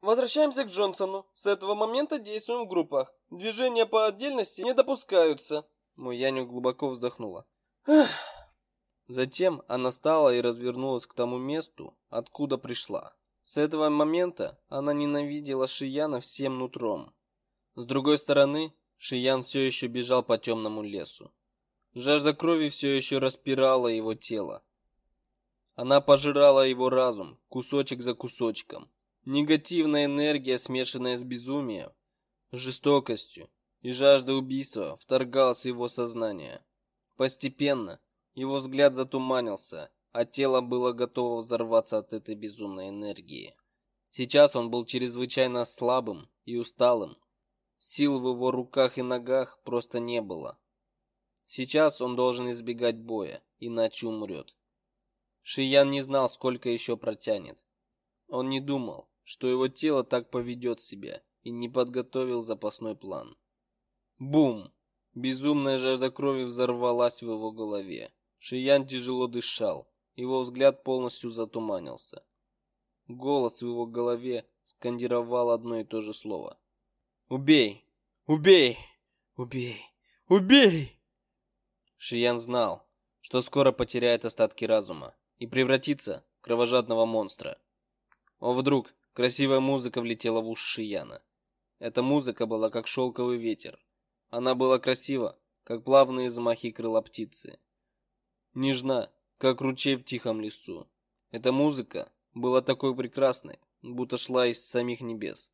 Возвращаемся к Джонсону. С этого момента действуем в группах. Движения по отдельности не допускаются. Мой Яню глубоко вздохнула. Затем она встала и развернулась к тому месту, откуда пришла. С этого момента она ненавидела Шияна всем нутром. С другой стороны, Шиян все еще бежал по темному лесу. Жажда крови все еще распирала его тело. Она пожирала его разум, кусочек за кусочком. Негативная энергия, смешанная с безумием, жестокостью и жажда убийства, вторгалась в его сознание. Постепенно его взгляд затуманился, а тело было готово взорваться от этой безумной энергии. Сейчас он был чрезвычайно слабым и усталым. Сил в его руках и ногах просто не было. Сейчас он должен избегать боя, иначе умрет. Шиян не знал, сколько еще протянет. Он не думал, что его тело так поведет себя, и не подготовил запасной план. Бум! Безумная жажда крови взорвалась в его голове. Шиян тяжело дышал, его взгляд полностью затуманился. Голос в его голове скандировал одно и то же слово. «Убей! Убей! Убей! Убей!» Шиян знал, что скоро потеряет остатки разума и превратится в кровожадного монстра. О, вдруг красивая музыка влетела в уши Шияна. Эта музыка была как шелковый ветер. Она была красива, как плавные замахи крыла птицы нежна, как ручей в тихом лесу. Эта музыка была такой прекрасной, будто шла из самих небес.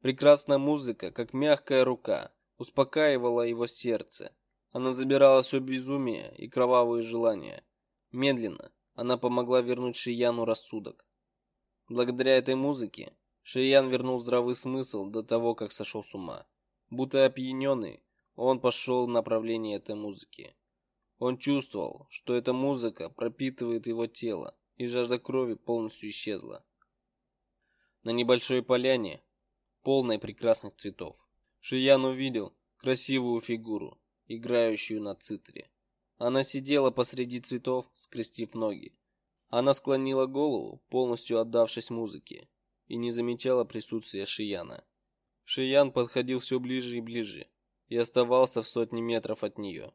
Прекрасная музыка, как мягкая рука, успокаивала его сердце. Она забирала все безумие и кровавые желания. Медленно она помогла вернуть Шияну рассудок. Благодаря этой музыке Шиян вернул здравый смысл до того, как сошел с ума. Будто опьяненный, он пошел в направлении этой музыки. Он чувствовал, что эта музыка пропитывает его тело, и жажда крови полностью исчезла. На небольшой поляне, полной прекрасных цветов, Шиян увидел красивую фигуру, играющую на цитре. Она сидела посреди цветов, скрестив ноги. Она склонила голову, полностью отдавшись музыке, и не замечала присутствия Шияна. Шиян подходил все ближе и ближе и оставался в сотне метров от нее.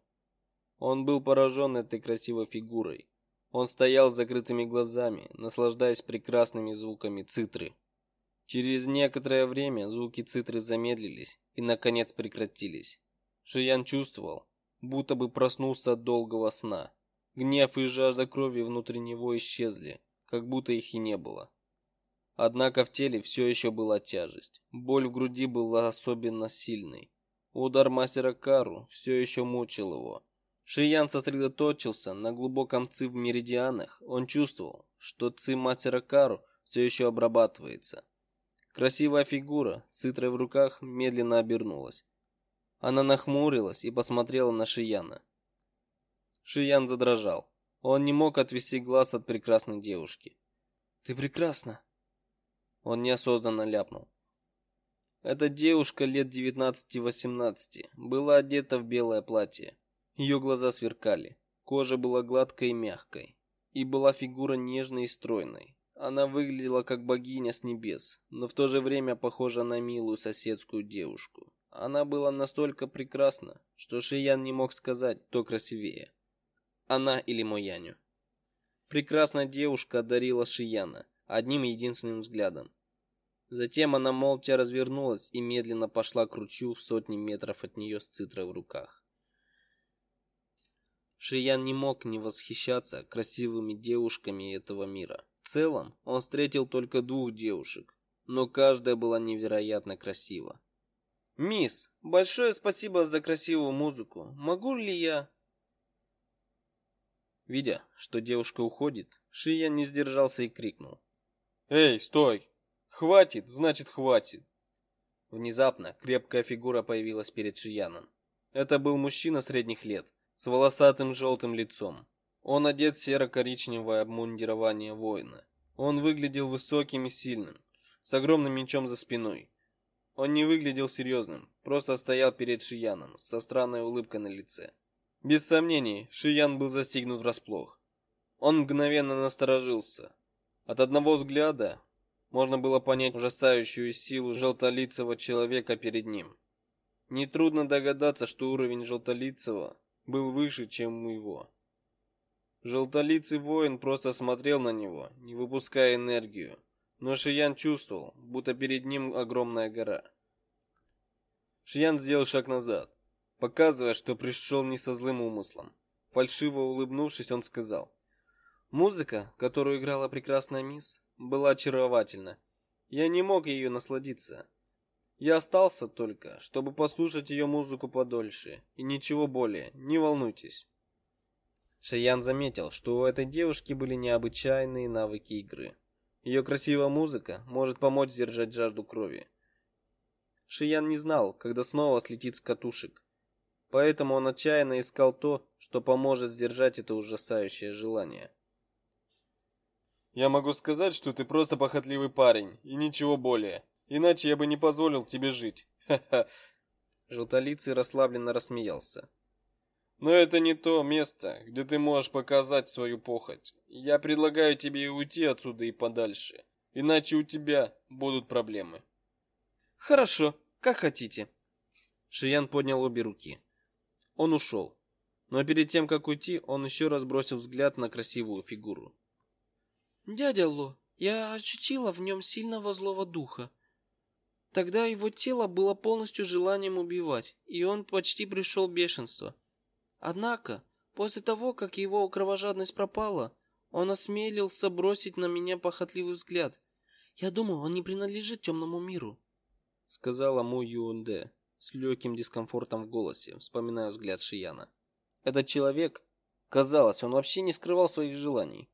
Он был поражен этой красивой фигурой. Он стоял с закрытыми глазами, наслаждаясь прекрасными звуками цитры. Через некоторое время звуки цитры замедлились и наконец прекратились. Шиян чувствовал, будто бы проснулся от долгого сна. Гнев и жажда крови внутри него исчезли, как будто их и не было. Однако в теле все еще была тяжесть. Боль в груди была особенно сильной. Удар мастера Кару все еще мучил его. Шиян сосредоточился на глубоком ци в меридианах. Он чувствовал, что ци мастера Кару все еще обрабатывается. Красивая фигура с цитрой в руках медленно обернулась. Она нахмурилась и посмотрела на Шияна. Шиян задрожал. Он не мог отвести глаз от прекрасной девушки. «Ты прекрасна!» Он неосознанно ляпнул. Эта девушка лет 19-18 была одета в белое платье. Ее глаза сверкали, кожа была гладкой и мягкой, и была фигура нежной и стройной. Она выглядела как богиня с небес, но в то же время похожа на милую соседскую девушку. Она была настолько прекрасна, что Шиян не мог сказать, кто красивее. Она или Мояню. Прекрасная девушка одарила Шияна одним единственным взглядом. Затем она молча развернулась и медленно пошла к ручью в сотни метров от нее с цитрой в руках. Шиян не мог не восхищаться красивыми девушками этого мира. В целом, он встретил только двух девушек, но каждая была невероятно красива. «Мисс, большое спасибо за красивую музыку. Могу ли я...» Видя, что девушка уходит, Шиян не сдержался и крикнул. «Эй, стой! Хватит, значит хватит!» Внезапно крепкая фигура появилась перед Шияном. Это был мужчина средних лет, с волосатым желтым лицом. Он одет в серо-коричневое обмундирование воина. Он выглядел высоким и сильным, с огромным мечом за спиной. Он не выглядел серьезным, просто стоял перед Шияном со странной улыбкой на лице. Без сомнений, Шиян был застигнут врасплох. Он мгновенно насторожился. От одного взгляда можно было понять ужасающую силу желтолицего человека перед ним. Нетрудно догадаться, что уровень желтолицего был выше, чем у его. Желтолицый воин просто смотрел на него, не выпуская энергию, но Шиян чувствовал, будто перед ним огромная гора. Шиян сделал шаг назад, показывая, что пришел не со злым умыслом. Фальшиво улыбнувшись, он сказал: "Музыка, которую играла прекрасная мисс, была очаровательна. Я не мог ее насладиться. Я остался только, чтобы послушать ее музыку подольше, и ничего более. Не волнуйтесь". Шиян заметил, что у этой девушки были необычайные навыки игры. Ее красивая музыка может помочь сдержать жажду крови. Шиян не знал, когда снова слетит с катушек. Поэтому он отчаянно искал то, что поможет сдержать это ужасающее желание. Я могу сказать, что ты просто похотливый парень и ничего более. Иначе я бы не позволил тебе жить. Ха-ха. Желтолицый расслабленно рассмеялся. Но это не то место, где ты можешь показать свою похоть. Я предлагаю тебе уйти отсюда и подальше, иначе у тебя будут проблемы. Хорошо, как хотите. Шиян поднял обе руки. Он ушел. Но перед тем, как уйти, он еще раз бросил взгляд на красивую фигуру. Дядя Ло, я ощутила в нем сильного злого духа. Тогда его тело было полностью желанием убивать, и он почти пришел в бешенство. Однако, после того, как его кровожадность пропала, он осмелился бросить на меня похотливый взгляд. Я думаю, он не принадлежит темному миру, сказала Му Юнде с легким дискомфортом в голосе, вспоминая взгляд Шияна. Этот человек, казалось, он вообще не скрывал своих желаний.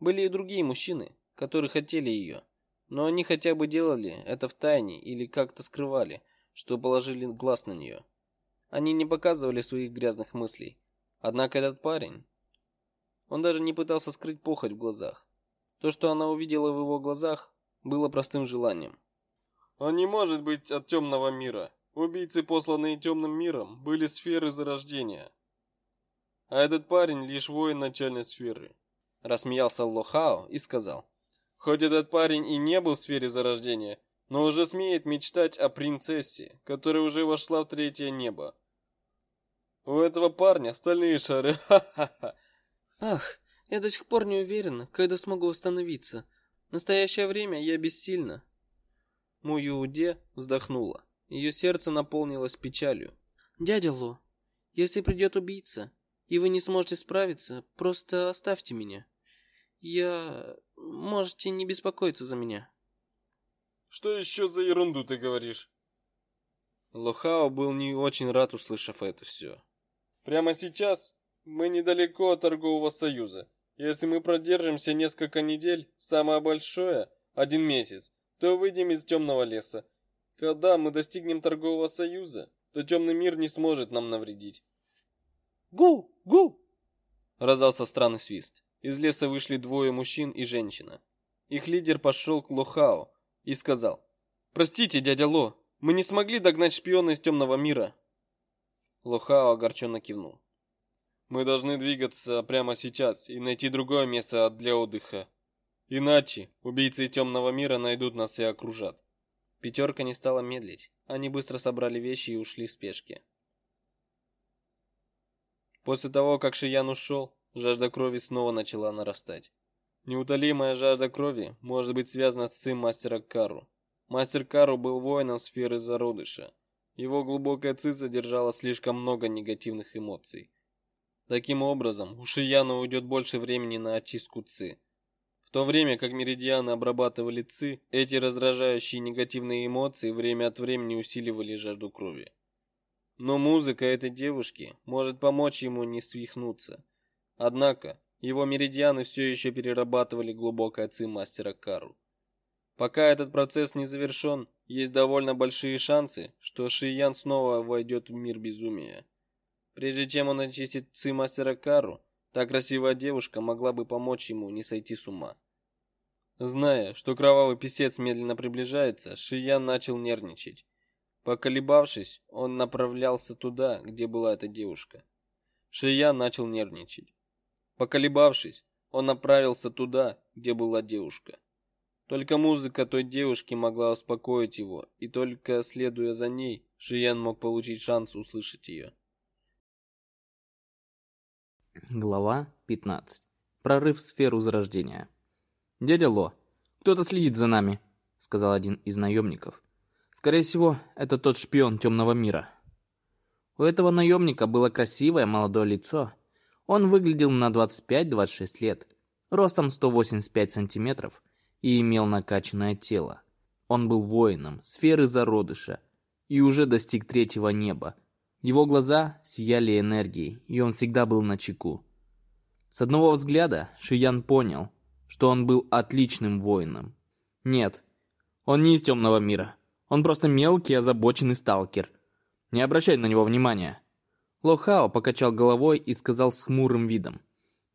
Были и другие мужчины, которые хотели ее, но они хотя бы делали это в тайне или как-то скрывали, что положили глаз на нее. Они не показывали своих грязных мыслей. Однако этот парень, он даже не пытался скрыть похоть в глазах. То, что она увидела в его глазах, было простым желанием. Он не может быть от темного мира. Убийцы, посланные темным миром, были сферы зарождения. А этот парень лишь воин начальной сферы. Рассмеялся Лохао и сказал. Хоть этот парень и не был в сфере зарождения, но уже смеет мечтать о принцессе, которая уже вошла в третье небо. У этого парня стальные шары. Ха-ха-ха. Ах, я до сих пор не уверена, когда смогу восстановиться. В настоящее время я бессильна. Муюуде вздохнула. Ее сердце наполнилось печалью. Дядя Ло, если придет убийца, и вы не сможете справиться, просто оставьте меня. Я... Можете не беспокоиться за меня. Что еще за ерунду ты говоришь? Лохао был не очень рад, услышав это все. Прямо сейчас мы недалеко от торгового союза. Если мы продержимся несколько недель, самое большое один месяц, то выйдем из темного леса. Когда мы достигнем торгового союза, то темный мир не сможет нам навредить. Гу, гу! Раздался странный свист. Из леса вышли двое мужчин и женщина. Их лидер пошел к Лохао и сказал: "Простите, дядя Ло, мы не смогли догнать шпиона из темного мира. Лохао огорченно кивнул. Мы должны двигаться прямо сейчас и найти другое место для отдыха. Иначе убийцы темного мира найдут нас и окружат. Пятерка не стала медлить. Они быстро собрали вещи и ушли в спешке. После того, как Шиян ушел, жажда крови снова начала нарастать. Неутолимая жажда крови может быть связана с сыном мастера Кару. Мастер Кару был воином сферы зародыша. Его глубокая ци содержала слишком много негативных эмоций. Таким образом, у Шияна уйдет больше времени на очистку ЦИ. В то время как меридианы обрабатывали ЦИ, эти раздражающие негативные эмоции время от времени усиливали жажду крови. Но музыка этой девушки может помочь ему не свихнуться. Однако, его меридианы все еще перерабатывали глубокое ци мастера Кару. Пока этот процесс не завершен, есть довольно большие шансы, что Шиян снова войдет в мир безумия. Прежде чем он очистит ци мастера Кару, та красивая девушка могла бы помочь ему не сойти с ума. Зная, что кровавый писец медленно приближается, Шиян начал нервничать. Поколебавшись, он направлялся туда, где была эта девушка. Шиян начал нервничать. Поколебавшись, он направился туда, где была девушка. Только музыка той девушки могла успокоить его, и только следуя за ней, Шиян мог получить шанс услышать ее. Глава 15. Прорыв в сферу зарождения. «Дядя Ло, кто-то следит за нами», — сказал один из наемников. Скорее всего, это тот шпион темного мира. У этого наемника было красивое молодое лицо. Он выглядел на 25-26 лет, ростом 185 сантиметров и имел накачанное тело. Он был воином сферы зародыша и уже достиг третьего неба. Его глаза сияли энергией, и он всегда был на чеку. С одного взгляда Шиян понял, что он был отличным воином. Нет, он не из темного мира. Он просто мелкий, озабоченный сталкер. Не обращай на него внимания. Лохао покачал головой и сказал с хмурым видом.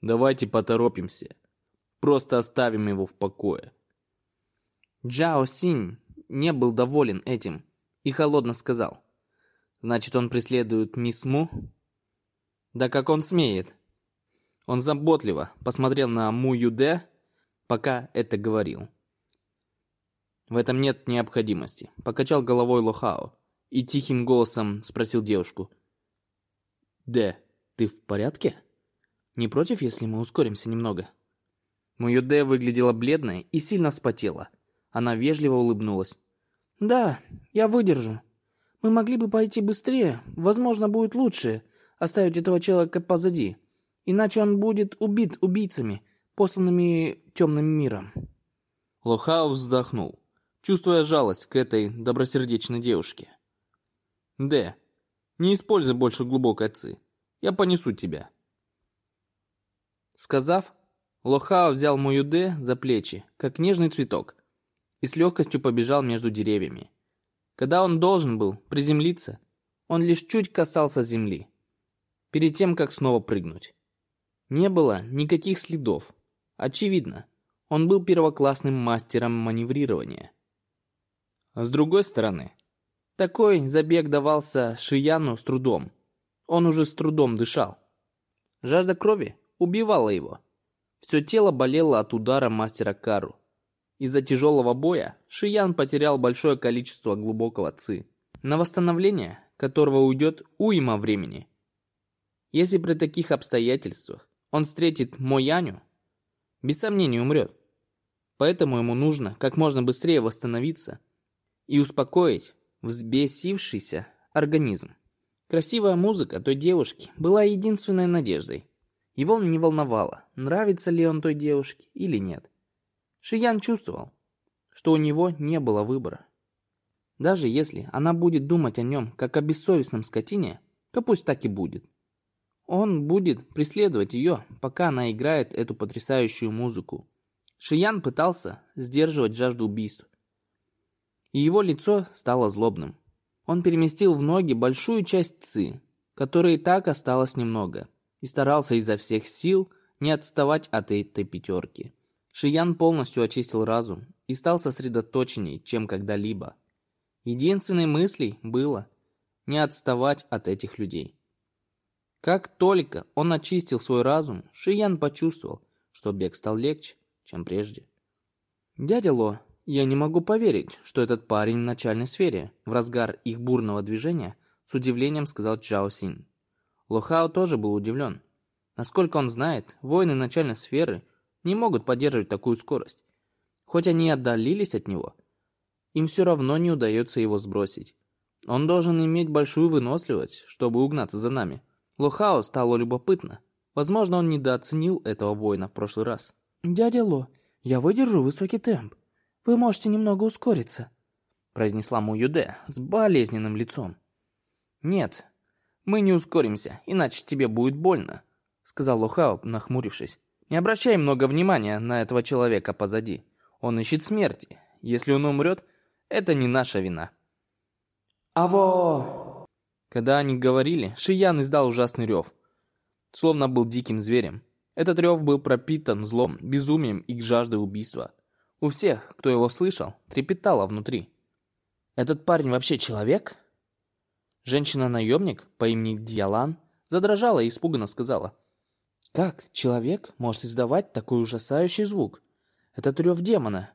«Давайте поторопимся. Просто оставим его в покое». Джао Синь не был доволен этим и холодно сказал. «Значит, он преследует мисс Му?» «Да как он смеет?» Он заботливо посмотрел на Му Юде, пока это говорил. В этом нет необходимости. Покачал головой Лохао и тихим голосом спросил девушку. «Дэ, ты в порядке? Не против, если мы ускоримся немного?» Мою Дэ выглядела бледной и сильно вспотела. Она вежливо улыбнулась. «Да, я выдержу. Мы могли бы пойти быстрее. Возможно, будет лучше оставить этого человека позади. Иначе он будет убит убийцами, посланными темным миром». Лохао вздохнул чувствуя жалость к этой добросердечной девушке. «Д, не используй больше глубокой ци. Я понесу тебя». Сказав, Лохао взял мою Д за плечи, как нежный цветок, и с легкостью побежал между деревьями. Когда он должен был приземлиться, он лишь чуть касался земли, перед тем, как снова прыгнуть. Не было никаких следов. Очевидно, он был первоклассным мастером маневрирования. С другой стороны, такой забег давался Шияну с трудом. Он уже с трудом дышал. Жажда крови убивала его. Все тело болело от удара мастера Кару. Из-за тяжелого боя Шиян потерял большое количество глубокого ци, на восстановление которого уйдет уйма времени. Если при таких обстоятельствах он встретит Мояню, без сомнения умрет. Поэтому ему нужно как можно быстрее восстановиться и успокоить взбесившийся организм. Красивая музыка той девушки была единственной надеждой. Его не волновало, нравится ли он той девушке или нет. Шиян чувствовал, что у него не было выбора. Даже если она будет думать о нем как о бессовестном скотине, то пусть так и будет. Он будет преследовать ее, пока она играет эту потрясающую музыку. Шиян пытался сдерживать жажду убийств, и его лицо стало злобным. Он переместил в ноги большую часть ци, которой и так осталось немного, и старался изо всех сил не отставать от этой пятерки. Шиян полностью очистил разум и стал сосредоточенней, чем когда-либо. Единственной мыслью было не отставать от этих людей. Как только он очистил свой разум, Шиян почувствовал, что бег стал легче, чем прежде. «Дядя Ло, я не могу поверить, что этот парень в начальной сфере. В разгар их бурного движения с удивлением сказал Чжао Синь. Лохао тоже был удивлен. Насколько он знает, воины начальной сферы не могут поддерживать такую скорость. Хоть они и отдалились от него, им все равно не удается его сбросить. Он должен иметь большую выносливость, чтобы угнаться за нами. Лохао стало любопытно. Возможно, он недооценил этого воина в прошлый раз. «Дядя Ло, я выдержу высокий темп. Вы можете немного ускориться», произнесла Муюде с болезненным лицом. «Нет, мы не ускоримся, иначе тебе будет больно», сказал Лохао, нахмурившись. «Не обращай много внимания на этого человека позади. Он ищет смерти. Если он умрет, это не наша вина». «Аво!» Когда они говорили, Шиян издал ужасный рев. Словно был диким зверем. Этот рев был пропитан злом, безумием и жаждой убийства. У всех, кто его слышал, трепетало внутри. «Этот парень вообще человек?» Женщина-наемник по имени Дьялан задрожала и испуганно сказала. «Как человек может издавать такой ужасающий звук? Это рев демона,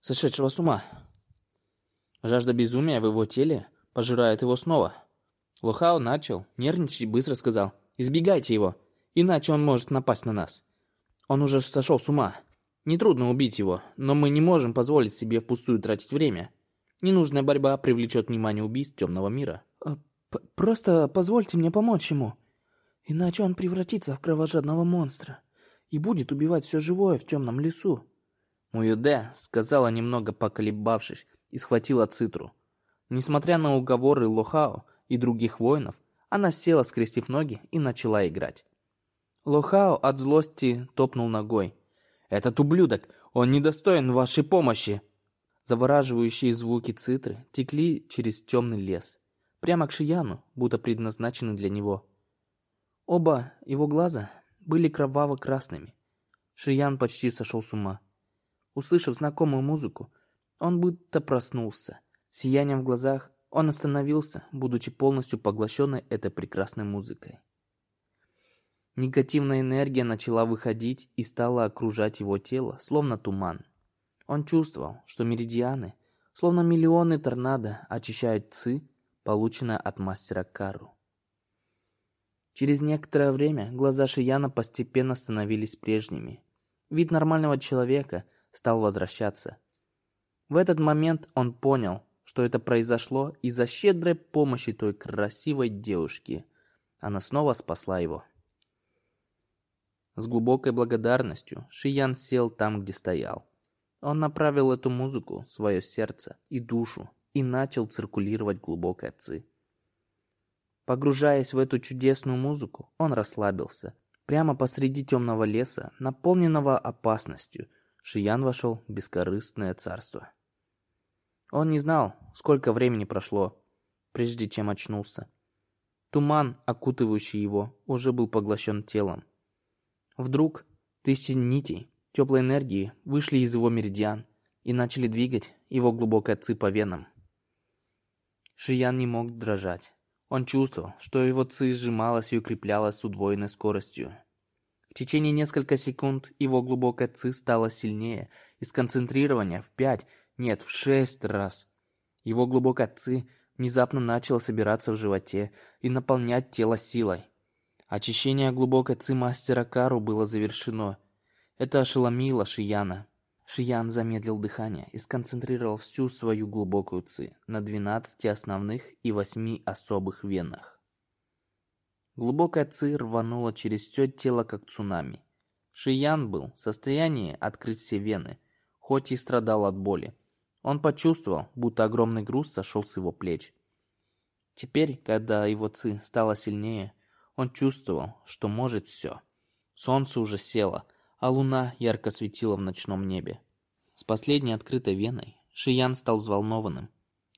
сошедшего с ума». Жажда безумия в его теле пожирает его снова. Лохао начал нервничать и быстро сказал «Избегайте его, иначе он может напасть на нас. Он уже сошел с ума. Нетрудно убить его, но мы не можем позволить себе впустую тратить время. Ненужная борьба привлечет внимание убийств темного мира». «А, «Просто позвольте мне помочь ему, иначе он превратится в кровожадного монстра и будет убивать все живое в темном лесу». Муюде сказала, немного поколебавшись, и схватила цитру. Несмотря на уговоры Лохао и других воинов, она села, скрестив ноги, и начала играть. Лохао от злости топнул ногой. «Этот ублюдок! Он недостоин вашей помощи!» Завораживающие звуки цитры текли через темный лес, прямо к Шияну, будто предназначены для него. Оба его глаза были кроваво-красными. Шиян почти сошел с ума. Услышав знакомую музыку, он будто проснулся. Сиянием в глазах он остановился, будучи полностью поглощенной этой прекрасной музыкой. Негативная энергия начала выходить и стала окружать его тело, словно туман. Он чувствовал, что меридианы, словно миллионы торнадо, очищают ци, полученное от мастера Кару. Через некоторое время глаза Шияна постепенно становились прежними. Вид нормального человека стал возвращаться. В этот момент он понял, что это произошло из-за щедрой помощи той красивой девушки. Она снова спасла его. С глубокой благодарностью Шиян сел там, где стоял. Он направил эту музыку, свое сердце и душу, и начал циркулировать глубокой ци. Погружаясь в эту чудесную музыку, он расслабился. Прямо посреди темного леса, наполненного опасностью, Шиян вошел в бескорыстное царство. Он не знал, сколько времени прошло, прежде чем очнулся. Туман, окутывающий его, уже был поглощен телом. Вдруг тысячи нитей теплой энергии вышли из его меридиан и начали двигать его глубокой ци по венам. Шиян не мог дрожать. Он чувствовал, что его ци сжималась и укреплялась с удвоенной скоростью. В течение нескольких секунд его глубокая ци стала сильнее, и сконцентрирование в пять, нет, в шесть раз. Его глубокая ци внезапно начала собираться в животе и наполнять тело силой. Очищение глубокой ци мастера Кару было завершено. Это ошеломило Шияна. Шиян замедлил дыхание и сконцентрировал всю свою глубокую ци на 12 основных и 8 особых венах. Глубокая ци рванула через все тело, как цунами. Шиян был в состоянии открыть все вены, хоть и страдал от боли. Он почувствовал, будто огромный груз сошел с его плеч. Теперь, когда его ци стало сильнее, он чувствовал, что может все. Солнце уже село, а луна ярко светила в ночном небе. С последней открытой веной Шиян стал взволнованным.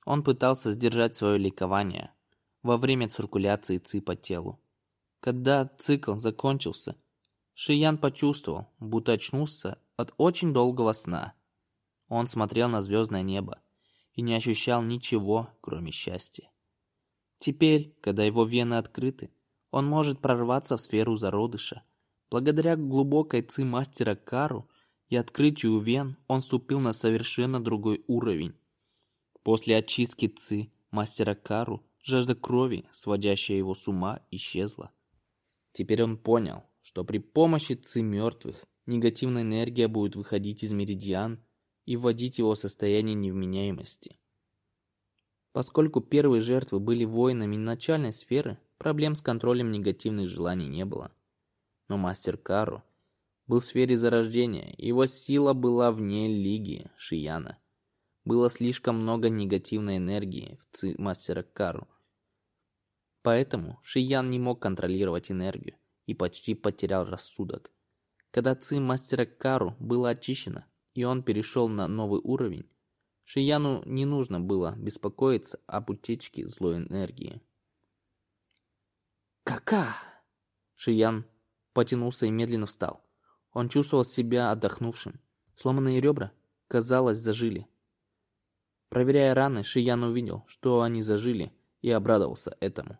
Он пытался сдержать свое ликование во время циркуляции ци по телу. Когда цикл закончился, Шиян почувствовал, будто очнулся от очень долгого сна. Он смотрел на звездное небо и не ощущал ничего, кроме счастья. Теперь, когда его вены открыты, он может прорваться в сферу зародыша. Благодаря глубокой ци мастера Кару и открытию вен он ступил на совершенно другой уровень. После очистки ци мастера Кару жажда крови, сводящая его с ума, исчезла. Теперь он понял, что при помощи ци мертвых негативная энергия будет выходить из меридиан и вводить его в состояние невменяемости. Поскольку первые жертвы были воинами начальной сферы, проблем с контролем негативных желаний не было. Но мастер Кару был в сфере зарождения, его сила была вне лиги Шияна. Было слишком много негативной энергии в ци мастера Кару. Поэтому Шиян не мог контролировать энергию и почти потерял рассудок. Когда ци мастера Кару было очищено, и он перешел на новый уровень, Шияну не нужно было беспокоиться об утечке злой энергии. «Кака!» Шиян потянулся и медленно встал. Он чувствовал себя отдохнувшим. Сломанные ребра, казалось, зажили. Проверяя раны, Шиян увидел, что они зажили, и обрадовался этому.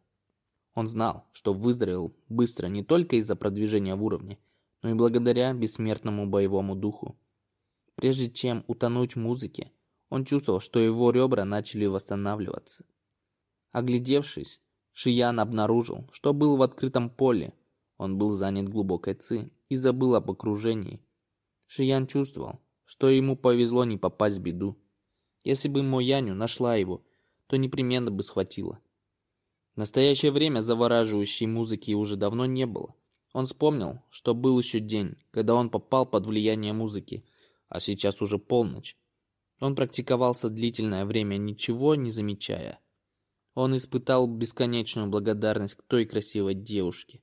Он знал, что выздоровел быстро не только из-за продвижения в уровне, но и благодаря бессмертному боевому духу. Прежде чем утонуть в музыке, он чувствовал, что его ребра начали восстанавливаться. Оглядевшись, Шиян обнаружил, что был в открытом поле. Он был занят глубокой ци и забыл об окружении. Шиян чувствовал, что ему повезло не попасть в беду. Если бы Мояню нашла его, то непременно бы схватила. В настоящее время завораживающей музыки уже давно не было. Он вспомнил, что был еще день, когда он попал под влияние музыки, а сейчас уже полночь. Он практиковался длительное время, ничего не замечая. Он испытал бесконечную благодарность к той красивой девушке.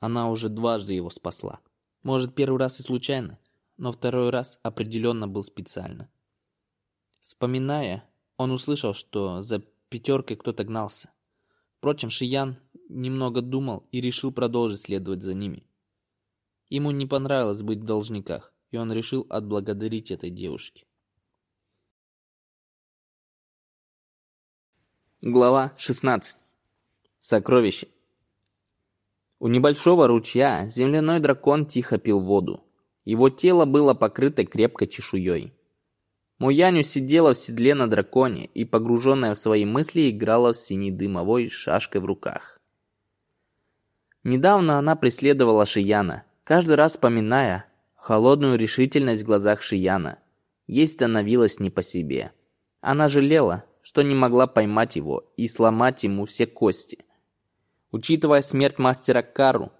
Она уже дважды его спасла. Может, первый раз и случайно, но второй раз определенно был специально. Вспоминая, он услышал, что за пятеркой кто-то гнался. Впрочем, Шиян немного думал и решил продолжить следовать за ними. Ему не понравилось быть в должниках, и он решил отблагодарить этой девушке. Глава 16. Сокровище. У небольшого ручья земляной дракон тихо пил воду. Его тело было покрыто крепкой чешуей. Муяню сидела в седле на драконе и, погруженная в свои мысли, играла в синей дымовой шашкой в руках. Недавно она преследовала Шияна, каждый раз вспоминая холодную решительность в глазах Шияна. Ей становилось не по себе. Она жалела, что не могла поймать его и сломать ему все кости. Учитывая смерть мастера Кару,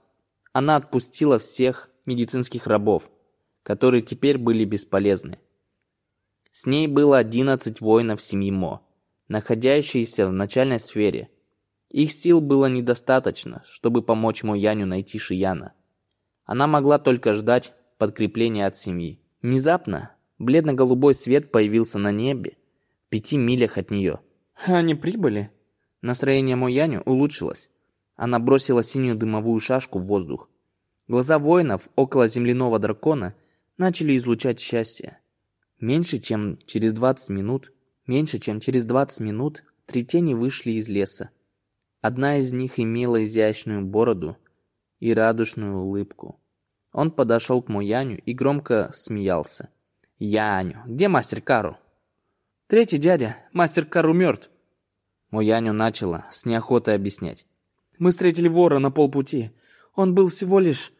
она отпустила всех медицинских рабов, которые теперь были бесполезны. С ней было 11 воинов семьи Мо, находящиеся в начальной сфере. Их сил было недостаточно, чтобы помочь Мояню найти Шияна. Она могла только ждать подкрепления от семьи. Внезапно бледно-голубой свет появился на небе, пяти милях от нее. Они прибыли. Настроение Мояню улучшилось. Она бросила синюю дымовую шашку в воздух. Глаза воинов около земляного дракона начали излучать счастье. Меньше чем через 20 минут, меньше чем через 20 минут три тени вышли из леса. Одна из них имела изящную бороду и радушную улыбку. Он подошел к Мояню и громко смеялся. «Яню, где мастер Кару?» Третий дядя, мастер Кару мертв. Мояню начала с неохотой объяснять. Мы встретили вора на полпути. Он был всего лишь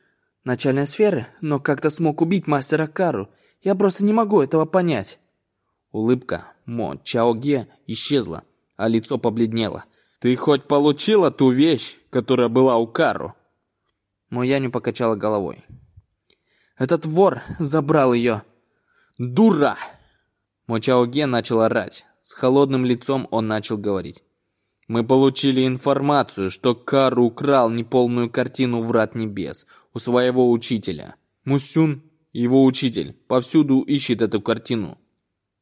начальной сферы, но как-то смог убить мастера Кару. Я просто не могу этого понять. Улыбка Мо Чаоге исчезла, а лицо побледнело. Ты хоть получила ту вещь, которая была у Кару? Мояню покачала головой. Этот вор забрал ее. Дура! Мочаоге начал орать. С холодным лицом он начал говорить. Мы получили информацию, что Кару украл неполную картину Врат Небес у своего учителя. Мусюн, его учитель, повсюду ищет эту картину.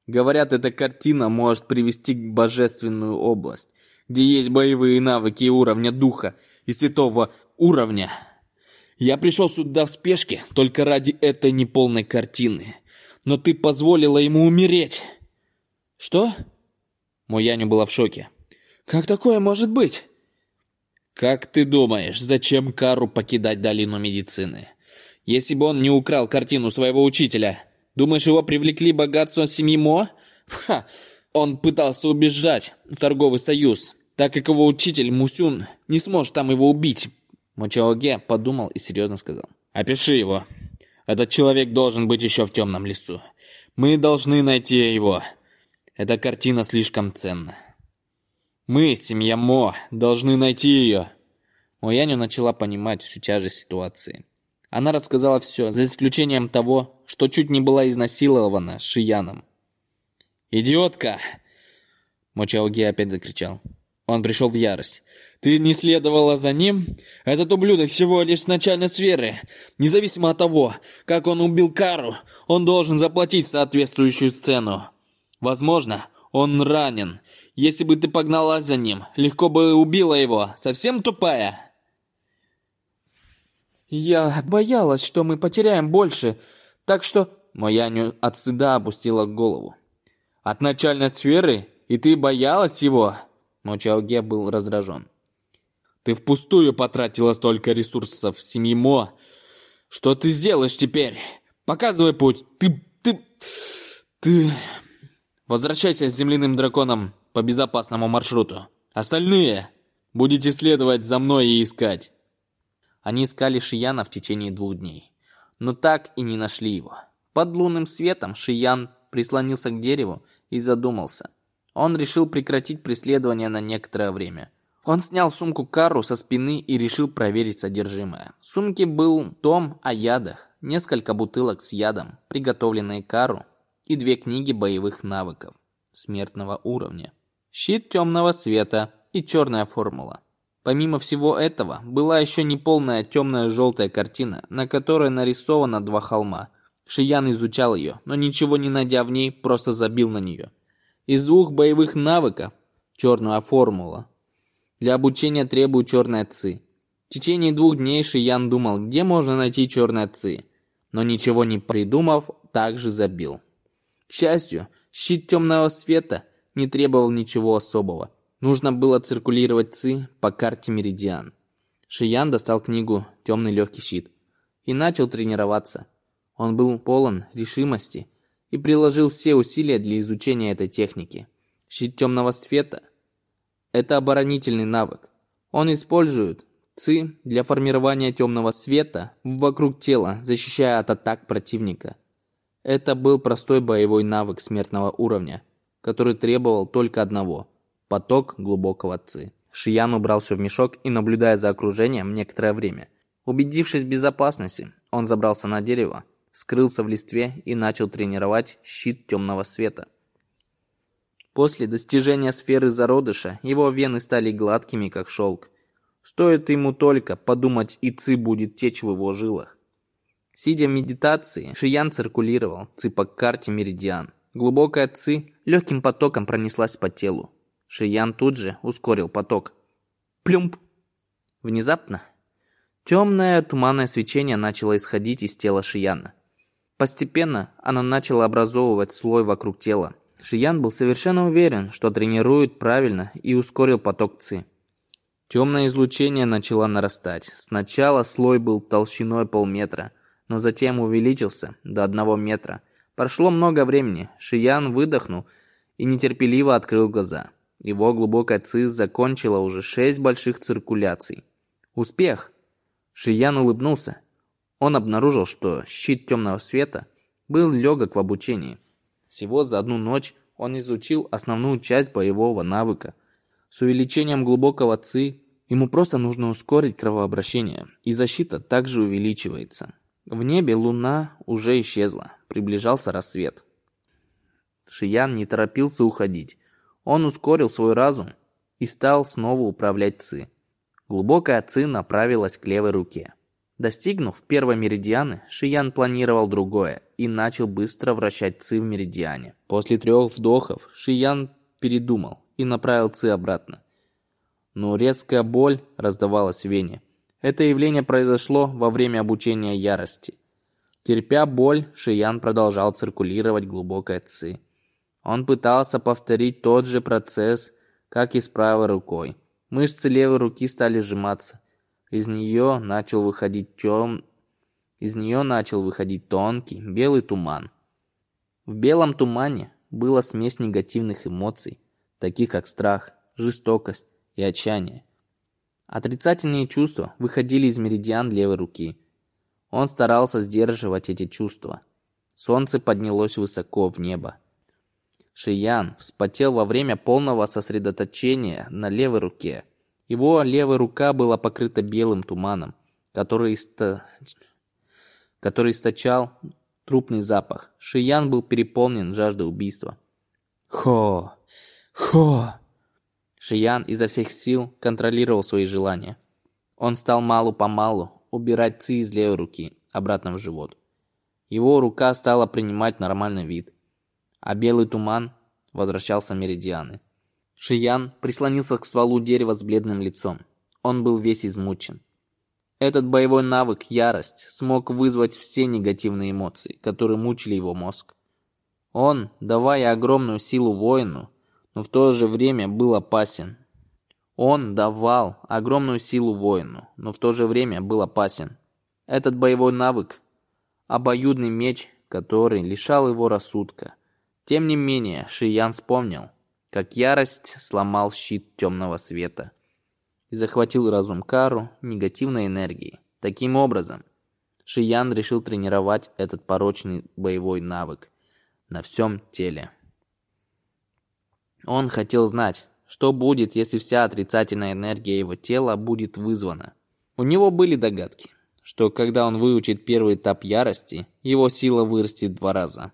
Говорят, эта картина может привести к божественную область, где есть боевые навыки уровня духа и святого уровня. Я пришел сюда в спешке только ради этой неполной картины но ты позволила ему умереть. Что? Мой Яню была в шоке. Как такое может быть? Как ты думаешь, зачем Кару покидать долину медицины? Если бы он не украл картину своего учителя, думаешь, его привлекли богатство семьи Мо? Ха, он пытался убежать в торговый союз, так как его учитель Мусюн не сможет там его убить. Мочаоге подумал и серьезно сказал. Опиши его. Этот человек должен быть еще в темном лесу. Мы должны найти его. Эта картина слишком ценна. Мы, семья Мо, должны найти ее. Мояню начала понимать всю тяжесть ситуации. Она рассказала все, за исключением того, что чуть не была изнасилована Шияном. «Идиотка!» Мочаоги опять закричал. Он пришел в ярость. «Ты не следовала за ним? Этот ублюдок всего лишь начальной сферы. Независимо от того, как он убил Кару, он должен заплатить соответствующую цену. Возможно, он ранен. Если бы ты погналась за ним, легко бы убила его. Совсем тупая?» «Я боялась, что мы потеряем больше, так что...» Мояню от стыда опустила голову. «От начальной сферы? И ты боялась его?» Но Чаоге был раздражен. «Ты впустую потратила столько ресурсов семьи Мо. Что ты сделаешь теперь? Показывай путь. Ты... ты... ты... Возвращайся с земляным драконом по безопасному маршруту. Остальные будете следовать за мной и искать». Они искали Шияна в течение двух дней, но так и не нашли его. Под лунным светом Шиян прислонился к дереву и задумался. Он решил прекратить преследование на некоторое время. Он снял сумку Кару со спины и решил проверить содержимое. В сумке был том о ядах, несколько бутылок с ядом, приготовленные Кару, и две книги боевых навыков смертного уровня. Щит темного света и черная формула. Помимо всего этого, была еще неполная темная желтая картина, на которой нарисовано два холма. Шиян изучал ее, но ничего не найдя в ней, просто забил на нее. Из двух боевых навыков черная формула. Для обучения требует черная ци. В течение двух дней Шиян думал, где можно найти черная ци, но ничего не придумав, также забил. К счастью, щит темного света не требовал ничего особого. Нужно было циркулировать ЦИ по карте Меридиан. Шиян достал книгу «Темный легкий щит» и начал тренироваться. Он был полон решимости и приложил все усилия для изучения этой техники. Щит темного света – это оборонительный навык. Он использует ЦИ для формирования темного света вокруг тела, защищая от атак противника. Это был простой боевой навык смертного уровня, который требовал только одного – поток глубокого ци. Шиян убрал все в мешок и, наблюдая за окружением некоторое время, убедившись в безопасности, он забрался на дерево, скрылся в листве и начал тренировать щит темного света. После достижения сферы зародыша его вены стали гладкими, как шелк. Стоит ему только подумать, и ци будет течь в его жилах. Сидя в медитации, Шиян циркулировал ци по карте меридиан. Глубокая ци легким потоком пронеслась по телу. Шиян тут же ускорил поток. Плюмп! Внезапно темное туманное свечение начало исходить из тела Шияна. Постепенно оно начало образовывать слой вокруг тела. Шиян был совершенно уверен, что тренирует правильно и ускорил поток ЦИ. Темное излучение начало нарастать. Сначала слой был толщиной полметра, но затем увеличился до одного метра. Прошло много времени. Шиян выдохнул и нетерпеливо открыл глаза. Его глубокая цис закончила уже шесть больших циркуляций. Успех! Шиян улыбнулся. Он обнаружил, что щит темного света был легок в обучении. Всего за одну ночь он изучил основную часть боевого навыка. С увеличением глубокого ци ему просто нужно ускорить кровообращение, и защита также увеличивается. В небе луна уже исчезла, приближался рассвет. Шиян не торопился уходить. Он ускорил свой разум и стал снова управлять Ци. Глубокая Ци направилась к левой руке. Достигнув первой меридианы, Шиян планировал другое и начал быстро вращать Ци в меридиане. После трех вдохов Шиян передумал и направил Ци обратно. Но резкая боль раздавалась в вене. Это явление произошло во время обучения ярости. Терпя боль, Шиян продолжал циркулировать глубокое ци. Он пытался повторить тот же процесс, как и с правой рукой. Мышцы левой руки стали сжиматься. Из нее начал выходить тем... Из нее начал выходить тонкий белый туман. В белом тумане была смесь негативных эмоций, таких как страх, жестокость и отчаяние. Отрицательные чувства выходили из меридиан левой руки. Он старался сдерживать эти чувства. Солнце поднялось высоко в небо. Шиян вспотел во время полного сосредоточения на левой руке. Его левая рука была покрыта белым туманом, который, иста... который источал трупный запах. Шиян был переполнен жаждой убийства. Хо! Хо! Шиян изо всех сил контролировал свои желания. Он стал малу-помалу убирать ци из левой руки обратно в живот. Его рука стала принимать нормальный вид, а белый туман возвращался в меридианы. Шиян прислонился к стволу дерева с бледным лицом. Он был весь измучен. Этот боевой навык, ярость, смог вызвать все негативные эмоции, которые мучили его мозг. Он, давая огромную силу воину, но в то же время был опасен. Он давал огромную силу воину, но в то же время был опасен. Этот боевой навык – обоюдный меч, который лишал его рассудка. Тем не менее, Шиян вспомнил, как ярость сломал щит темного света и захватил разум Кару негативной энергией. Таким образом, Шиян решил тренировать этот порочный боевой навык на всем теле. Он хотел знать, что будет, если вся отрицательная энергия его тела будет вызвана. У него были догадки, что когда он выучит первый этап ярости, его сила вырастет в два раза.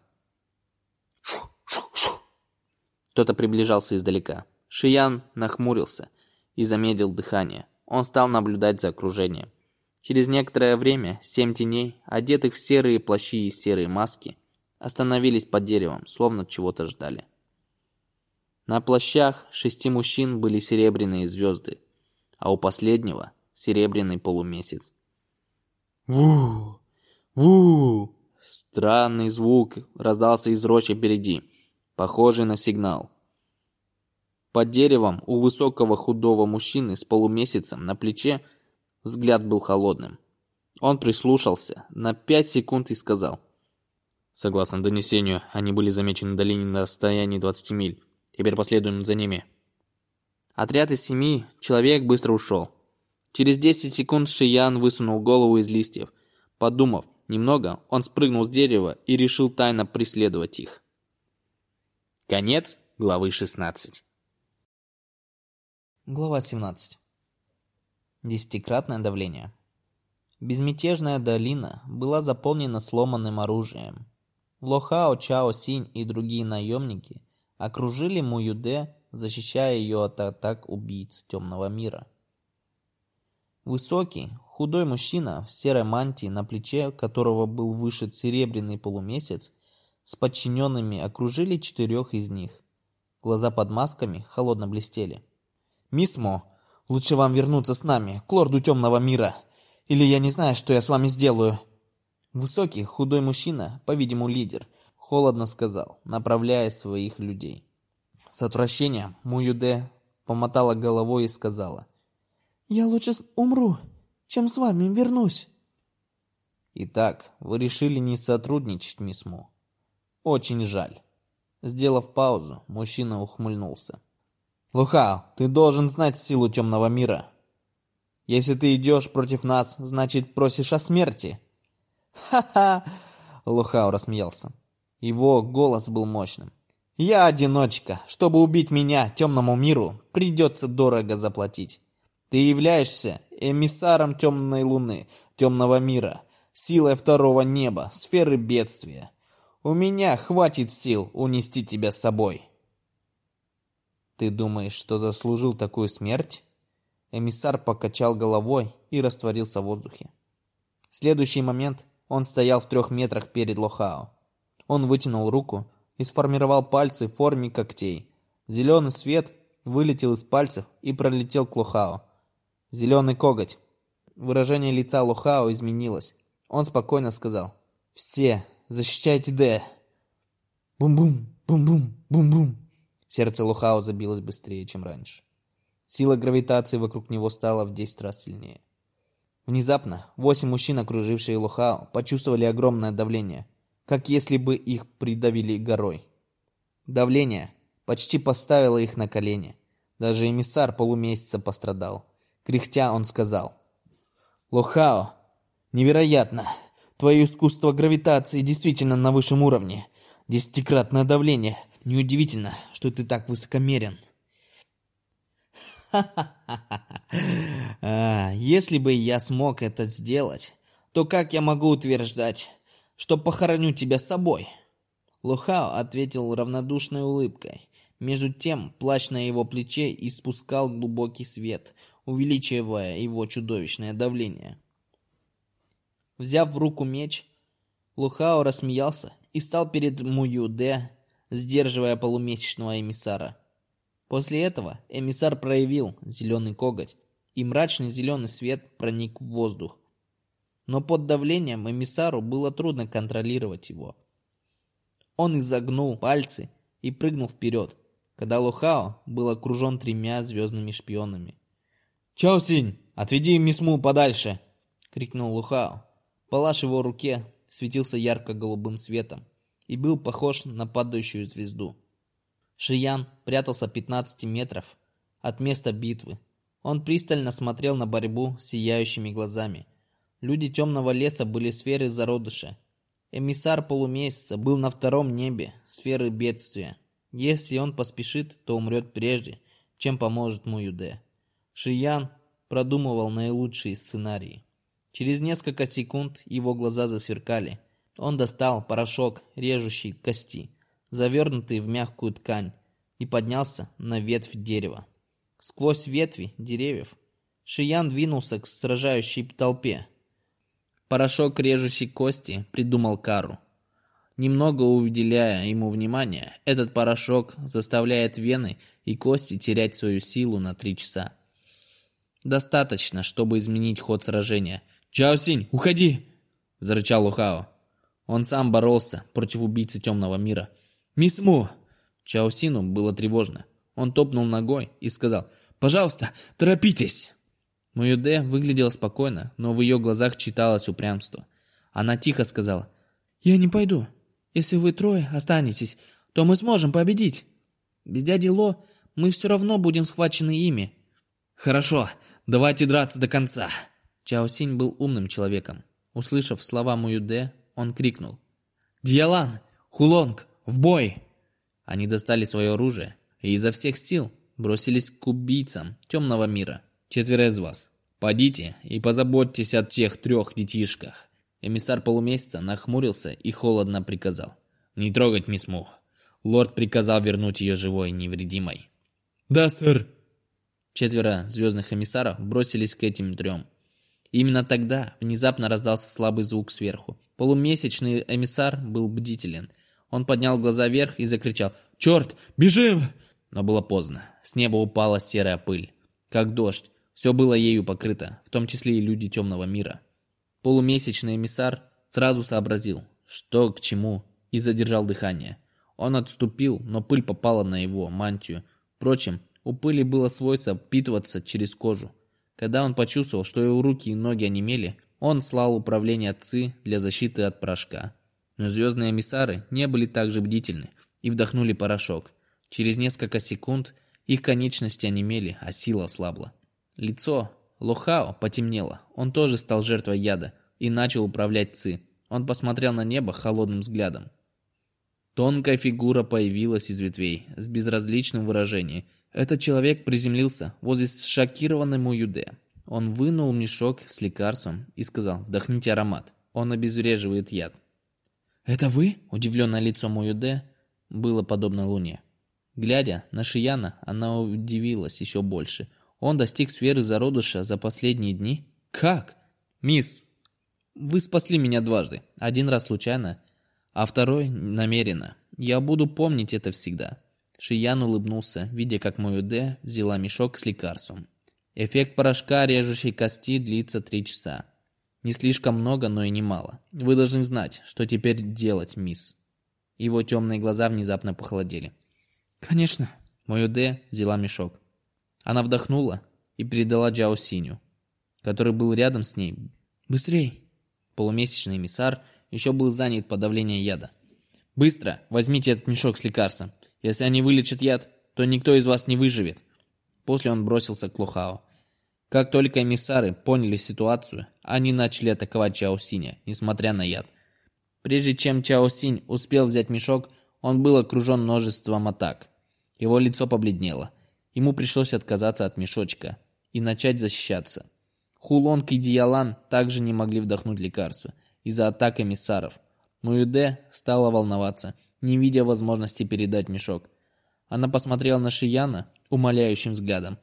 Кто-то приближался издалека. Шиян нахмурился и замедлил дыхание. Он стал наблюдать за окружением. Через некоторое время семь теней, одетых в серые плащи и серые маски, остановились под деревом, словно чего-то ждали. На плащах шести мужчин были серебряные звезды, а у последнего серебряный полумесяц. Ву! Ву! Странный звук раздался из рощи впереди, похожий на сигнал. Под деревом у высокого худого мужчины с полумесяцем на плече взгляд был холодным. Он прислушался на пять секунд и сказал. Согласно донесению, они были замечены в долине на расстоянии 20 миль. Теперь последуем за ними. Отряд из семи человек быстро ушел. Через 10 секунд Шиян высунул голову из листьев. Подумав немного, он спрыгнул с дерева и решил тайно преследовать их. Конец главы 16. Глава 17. Десятикратное давление. Безмятежная долина была заполнена сломанным оружием. Лохао, Чао Синь и другие наемники окружили Муюде, защищая ее от атак убийц темного мира. Высокий, худой мужчина в серой мантии, на плече которого был вышит серебряный полумесяц, с подчиненными окружили четырех из них. Глаза под масками холодно блестели. «Мисс Мо, лучше вам вернуться с нами, к лорду темного мира, или я не знаю, что я с вами сделаю». Высокий, худой мужчина, по-видимому лидер, холодно сказал, направляя своих людей. С отвращением Муюде помотала головой и сказала, «Я лучше умру, чем с вами вернусь». «Итак, вы решили не сотрудничать, мисс Му. Очень жаль». Сделав паузу, мужчина ухмыльнулся. «Лухао, ты должен знать силу темного мира. Если ты идешь против нас, значит просишь о смерти». «Ха-ха!» Лухао рассмеялся. Его голос был мощным. «Я одиночка. Чтобы убить меня, темному миру, придется дорого заплатить. Ты являешься эмиссаром темной луны, темного мира, силой второго неба, сферы бедствия. У меня хватит сил унести тебя с собой». «Ты думаешь, что заслужил такую смерть?» Эмиссар покачал головой и растворился в воздухе. В следующий момент он стоял в трех метрах перед Лохао. Он вытянул руку и сформировал пальцы в форме когтей. Зеленый свет вылетел из пальцев и пролетел к Лохао. Зеленый коготь. Выражение лица Лохао изменилось. Он спокойно сказал. «Все, защищайте Д!» Бум-бум, бум-бум, бум-бум. Сердце Лохао забилось быстрее, чем раньше. Сила гравитации вокруг него стала в 10 раз сильнее. Внезапно восемь мужчин, окружившие Лохао, почувствовали огромное давление как если бы их придавили горой. Давление почти поставило их на колени. Даже эмиссар полумесяца пострадал. Кряхтя он сказал. «Лохао, невероятно! Твое искусство гравитации действительно на высшем уровне. Десятикратное давление. Неудивительно, что ты так высокомерен». А, Если бы я смог это сделать, то как я могу утверждать, что похороню тебя с собой? Лухао ответил равнодушной улыбкой. Между тем, плащ на его плече испускал глубокий свет, увеличивая его чудовищное давление. Взяв в руку меч, Лухао рассмеялся и стал перед Муюде, сдерживая полумесячного эмиссара. После этого эмиссар проявил зеленый коготь, и мрачный зеленый свет проник в воздух. Но под давлением эмиссару было трудно контролировать его. Он изогнул пальцы и прыгнул вперед, когда Лухао был окружен тремя звездными шпионами. «Чаосинь, отведи мисс подальше!» — крикнул Лухао. Палаш его руке светился ярко-голубым светом и был похож на падающую звезду. Шиян прятался 15 метров от места битвы. Он пристально смотрел на борьбу сияющими глазами. Люди темного леса были сферы зародыша. Эмиссар полумесяца был на втором небе сферы бедствия. Если он поспешит, то умрет прежде, чем поможет Муюде. Шиян продумывал наилучшие сценарии. Через несколько секунд его глаза засверкали. Он достал порошок, режущий кости, завернутый в мягкую ткань, и поднялся на ветвь дерева. Сквозь ветви деревьев Шиян двинулся к сражающей толпе. Порошок, режущий кости, придумал Кару. Немного уделяя ему внимания, этот порошок заставляет вены и кости терять свою силу на три часа. Достаточно, чтобы изменить ход сражения. «Чаосинь, уходи!» – зарычал Лухао. Он сам боролся против убийцы темного мира. «Мисс Му!» Чаосину было тревожно. Он топнул ногой и сказал «Пожалуйста, торопитесь!» Муюде выглядела спокойно, но в ее глазах читалось упрямство. Она тихо сказала «Я не пойду. Если вы трое останетесь, то мы сможем победить. Без дяди Ло мы все равно будем схвачены ими». «Хорошо, давайте драться до конца!» Чао Синь был умным человеком. Услышав слова Муюде, он крикнул «Дьялан! Хулонг! В бой!» Они достали свое оружие и изо всех сил бросились к убийцам темного мира. Четверо из вас. Пойдите и позаботьтесь о тех трех детишках. Эмиссар полумесяца нахмурился и холодно приказал. Не трогать мисс Му. Лорд приказал вернуть ее живой и невредимой. Да, сэр. Четверо звездных эмиссаров бросились к этим трем. Именно тогда внезапно раздался слабый звук сверху. Полумесячный эмиссар был бдителен. Он поднял глаза вверх и закричал «Черт, бежим!» Но было поздно. С неба упала серая пыль. Как дождь. Все было ею покрыто, в том числе и люди темного мира. Полумесячный эмиссар сразу сообразил, что к чему, и задержал дыхание. Он отступил, но пыль попала на его мантию. Впрочем, у пыли было свойство впитываться через кожу. Когда он почувствовал, что его руки и ноги онемели, он слал управление ЦИ для защиты от порошка. Но звездные эмиссары не были так же бдительны и вдохнули порошок. Через несколько секунд их конечности онемели, а сила ослабла. Лицо Лохао потемнело. Он тоже стал жертвой яда и начал управлять Ци. Он посмотрел на небо холодным взглядом. Тонкая фигура появилась из ветвей с безразличным выражением. Этот человек приземлился возле шокированной Муюде. Он вынул мешок с лекарством и сказал «Вдохните аромат, он обезвреживает яд». «Это вы?» – удивленное лицо Муюде было подобно луне. Глядя на Шияна, она удивилась еще больше. Он достиг сферы зародыша за последние дни? Как? Мисс, вы спасли меня дважды. Один раз случайно, а второй намеренно. Я буду помнить это всегда. Шиян улыбнулся, видя, как Моюде взяла мешок с лекарством. Эффект порошка режущей кости длится три часа. Не слишком много, но и не мало. Вы должны знать, что теперь делать, мисс. Его темные глаза внезапно похолодели. Конечно. Моюде взяла мешок. Она вдохнула и передала Джао Синю, который был рядом с ней. «Быстрей!» Полумесячный эмиссар еще был занят подавлением яда. «Быстро! Возьмите этот мешок с лекарством. Если они вылечат яд, то никто из вас не выживет». После он бросился к Лухао. Как только эмиссары поняли ситуацию, они начали атаковать Чао Синя, несмотря на яд. Прежде чем Чао Синь успел взять мешок, он был окружен множеством атак. Его лицо побледнело. Ему пришлось отказаться от мешочка и начать защищаться. Хулонг и Диалан также не могли вдохнуть лекарства из-за атак эмиссаров. Муюде стала волноваться, не видя возможности передать мешок. Она посмотрела на Шияна умоляющим взглядом.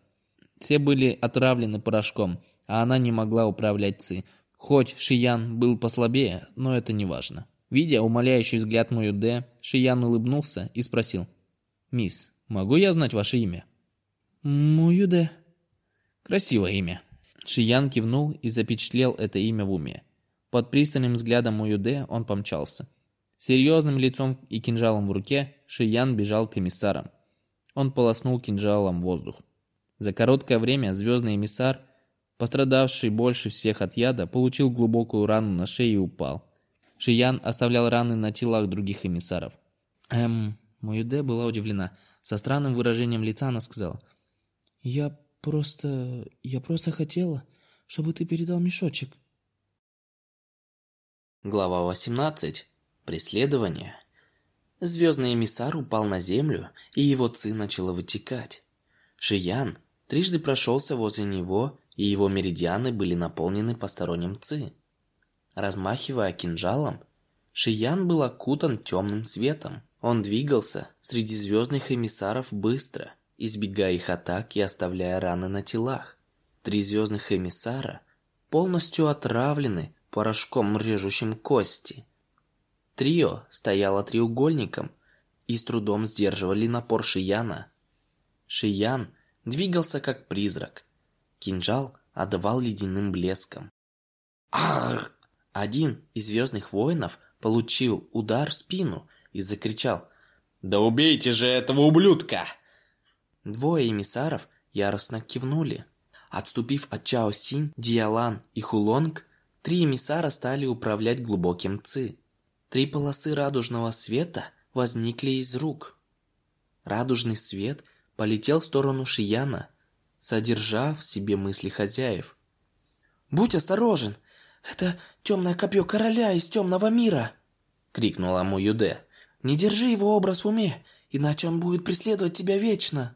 Все были отравлены порошком, а она не могла управлять Ци. Хоть Шиян был послабее, но это не важно. Видя умоляющий взгляд Муюде, Шиян улыбнулся и спросил. «Мисс, могу я знать ваше имя?» «Муюде». «Красивое имя». Шиян кивнул и запечатлел это имя в уме. Под пристальным взглядом Муюде он помчался. Серьезным лицом и кинжалом в руке Шиян бежал к эмиссарам. Он полоснул кинжалом воздух. За короткое время звездный эмиссар, пострадавший больше всех от яда, получил глубокую рану на шее и упал. Шиян оставлял раны на телах других эмиссаров. Эм, Муюде была удивлена. Со странным выражением лица она сказала. «Я просто... я просто хотела, чтобы ты передал мешочек». Глава 18. Преследование. Звездный эмиссар упал на землю, и его ци начало вытекать. Шиян трижды прошелся возле него, и его меридианы были наполнены посторонним ци. Размахивая кинжалом, Шиян был окутан темным светом. Он двигался среди звездных эмиссаров быстро, избегая их атак и оставляя раны на телах. Три звездных эмиссара полностью отравлены порошком, режущим кости. Трио стояло треугольником и с трудом сдерживали напор Шияна. Шиян двигался как призрак. Кинжал отдавал ледяным блеском. Ах! Один из звездных воинов получил удар в спину и закричал «Да убейте же этого ублюдка!» Двое эмиссаров яростно кивнули. Отступив от Чао Синь, Диалан и Хулонг, Три эмиссара стали управлять глубоким ци. Три полосы радужного света возникли из рук. Радужный свет полетел в сторону Шияна, содержа в себе мысли хозяев. «Будь осторожен! Это темное копье короля из темного мира!» — крикнула Муюде. «Не держи его образ в уме, иначе он будет преследовать тебя вечно!»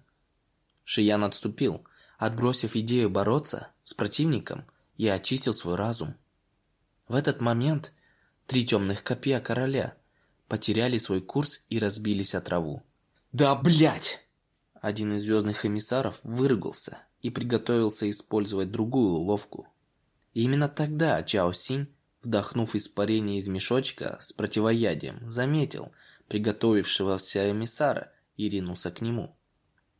Шиян отступил, отбросив идею бороться с противником, и очистил свой разум. В этот момент три темных копья короля потеряли свой курс и разбились о траву. «Да блять!» Один из звездных эмиссаров выругался и приготовился использовать другую уловку. И именно тогда Чао Синь, вдохнув испарение из мешочка с противоядием, заметил приготовившегося эмиссара и ринулся к нему.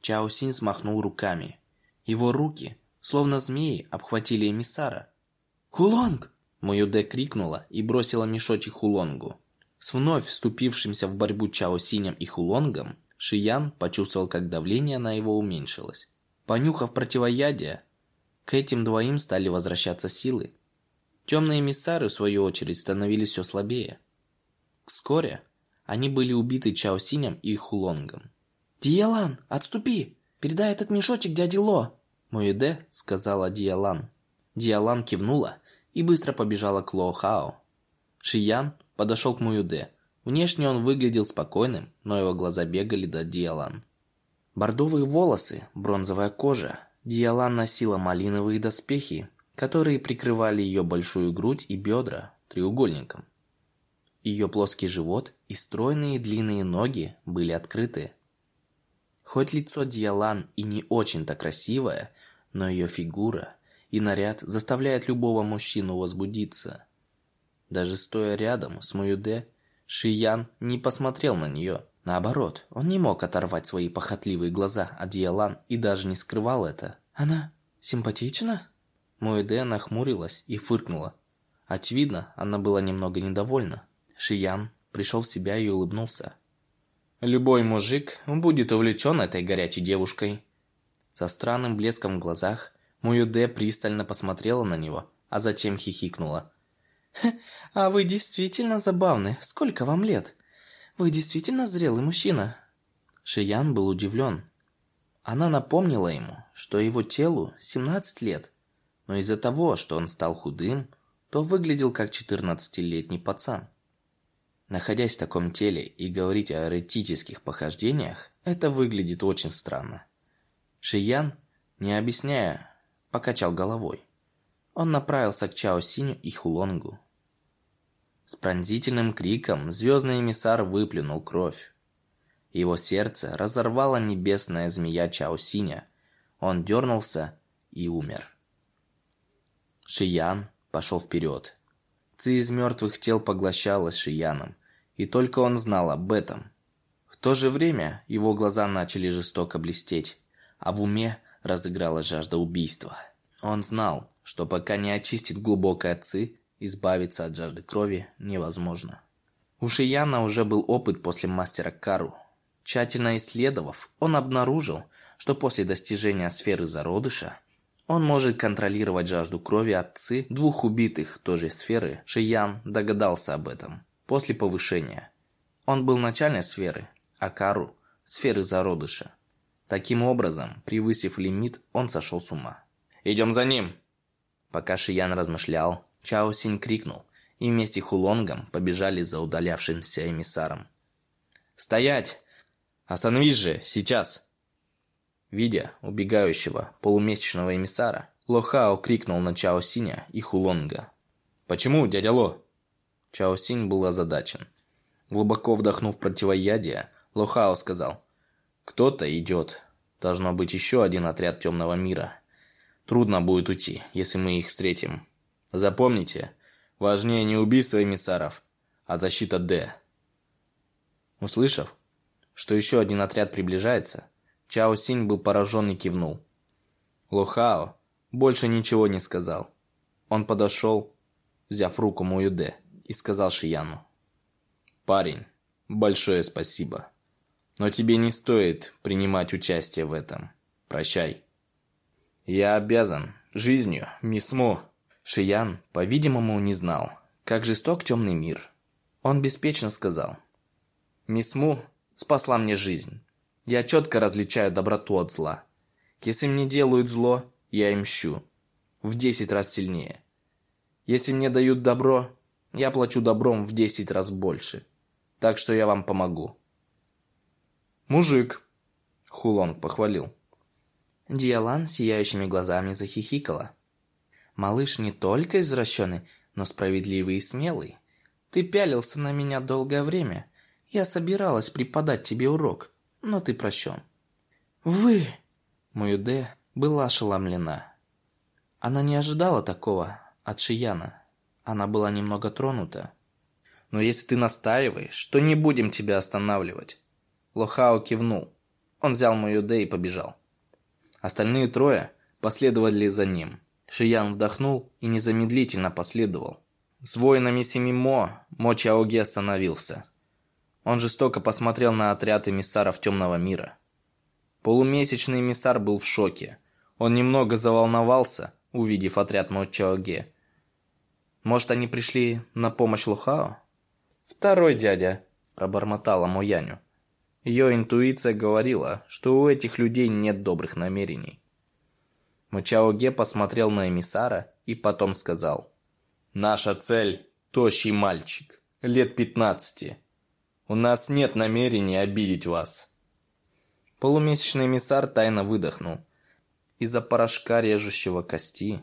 Чао Синь смахнул руками. Его руки, словно змеи, обхватили эмиссара. «Хулонг!» Моюде крикнула и бросила мешочек Хулонгу. С вновь вступившимся в борьбу Чао Синем и Хулонгом, Шиян почувствовал, как давление на его уменьшилось. Понюхав противоядие, к этим двоим стали возвращаться силы. Темные эмиссары, в свою очередь, становились все слабее. Вскоре они были убиты Чао Синем и Хулонгом. «Диалан, отступи! Передай этот мешочек дяде Ло!» Моюде сказала Диалан. Диалан кивнула и быстро побежала к Лоу-Хао. Шиян подошел к Муюде. Внешне он выглядел спокойным, но его глаза бегали до Диалан. Бордовые волосы, бронзовая кожа. Диалан носила малиновые доспехи, которые прикрывали ее большую грудь и бедра треугольником. Ее плоский живот и стройные длинные ноги были открыты. Хоть лицо Диалан и не очень-то красивое, но ее фигура и наряд заставляет любого мужчину возбудиться. Даже стоя рядом с Муюде, Шиян не посмотрел на нее. Наоборот, он не мог оторвать свои похотливые глаза от Диалан и даже не скрывал это. «Она симпатична?» Муэде нахмурилась и фыркнула. Очевидно, она была немного недовольна. Шиян пришел в себя и улыбнулся. «Любой мужик будет увлечен этой горячей девушкой». Со странным блеском в глазах Муюде пристально посмотрела на него, а затем хихикнула. «А вы действительно забавны. Сколько вам лет? Вы действительно зрелый мужчина?» Шиян был удивлен. Она напомнила ему, что его телу 17 лет, но из-за того, что он стал худым, то выглядел как 14-летний пацан. Находясь в таком теле и говорить о эротических похождениях, это выглядит очень странно. Шиян, не объясняя, покачал головой. Он направился к Чао Синю и Хулонгу. С пронзительным криком звездный эмиссар выплюнул кровь. Его сердце разорвала небесная змея Чао Синя. Он дернулся и умер. Шиян пошел вперед. Ци из мертвых тел поглощалась Шияном, и только он знал об этом. В то же время его глаза начали жестоко блестеть, а в уме разыгралась жажда убийства. Он знал, что пока не очистит глубокое ци, избавиться от жажды крови невозможно. У Шияна уже был опыт после мастера Кару. Тщательно исследовав, он обнаружил, что после достижения сферы зародыша он может контролировать жажду крови от ци двух убитых той же сферы. Шиян догадался об этом после повышения. Он был начальной сферы, а Кару – сферы зародыша. Таким образом, превысив лимит, он сошел с ума. «Идем за ним!» Пока Шиян размышлял, Чао Синь крикнул, и вместе Хулонгом побежали за удалявшимся эмиссаром. «Стоять! Остановись же, сейчас!» Видя убегающего полумесячного эмиссара, Лохао крикнул на Чао Синя и Хулонга. «Почему, дядя Ло?» Чао Синь был озадачен. Глубоко вдохнув противоядие, Лохао сказал, «Кто-то идет. Должно быть еще один отряд темного мира. Трудно будет уйти, если мы их встретим. Запомните, важнее не убийство эмиссаров, а защита Д». Услышав, что еще один отряд приближается, Чао Синь был поражен и кивнул. Лохао больше ничего не сказал. Он подошел, взяв руку Муюде, и сказал Шияну. «Парень, большое спасибо. Но тебе не стоит принимать участие в этом. Прощай». «Я обязан жизнью, мисс Мо». Шиян, по-видимому, не знал, как жесток темный мир. Он беспечно сказал. «Мисс Му спасла мне жизнь. Я четко различаю доброту от зла. Если мне делают зло, я им мщу. В десять раз сильнее. Если мне дают добро, я плачу добром в десять раз больше. Так что я вам помогу. Мужик, Хулонг похвалил. Диалан сияющими глазами захихикала. Малыш не только извращенный, но справедливый и смелый. Ты пялился на меня долгое время. Я собиралась преподать тебе урок но ты прощен. Вы... Муюде была ошеломлена. Она не ожидала такого от Шияна. Она была немного тронута. Но если ты настаиваешь, то не будем тебя останавливать. Лохао кивнул. Он взял Муюде и побежал. Остальные трое последовали за ним. Шиян вдохнул и незамедлительно последовал. С воинами семи Мо Мо Чаоги остановился. Он жестоко посмотрел на отряд эмиссаров темного мира. Полумесячный эмиссар был в шоке. Он немного заволновался, увидев отряд Мочаоге. Может, они пришли на помощь Лухао? «Второй дядя», – пробормотала Мояню. Ее интуиция говорила, что у этих людей нет добрых намерений. Мочаоге посмотрел на эмиссара и потом сказал. «Наша цель – тощий мальчик, лет пятнадцати. У нас нет намерения обидеть вас». Полумесячный эмиссар тайно выдохнул. Из-за порошка, режущего кости,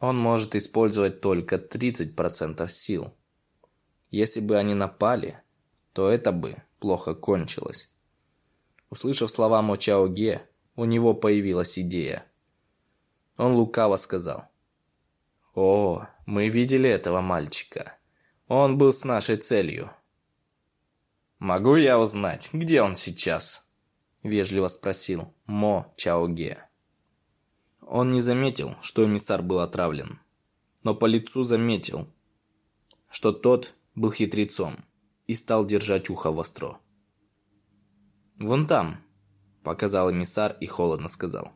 он может использовать только 30% сил. Если бы они напали, то это бы плохо кончилось. Услышав слова Мочао Ге, у него появилась идея. Он лукаво сказал. «О, мы видели этого мальчика. Он был с нашей целью. «Могу я узнать, где он сейчас?» Вежливо спросил Мо Чаоге. Он не заметил, что эмиссар был отравлен, но по лицу заметил, что тот был хитрецом и стал держать ухо востро. «Вон там», – показал эмиссар и холодно сказал.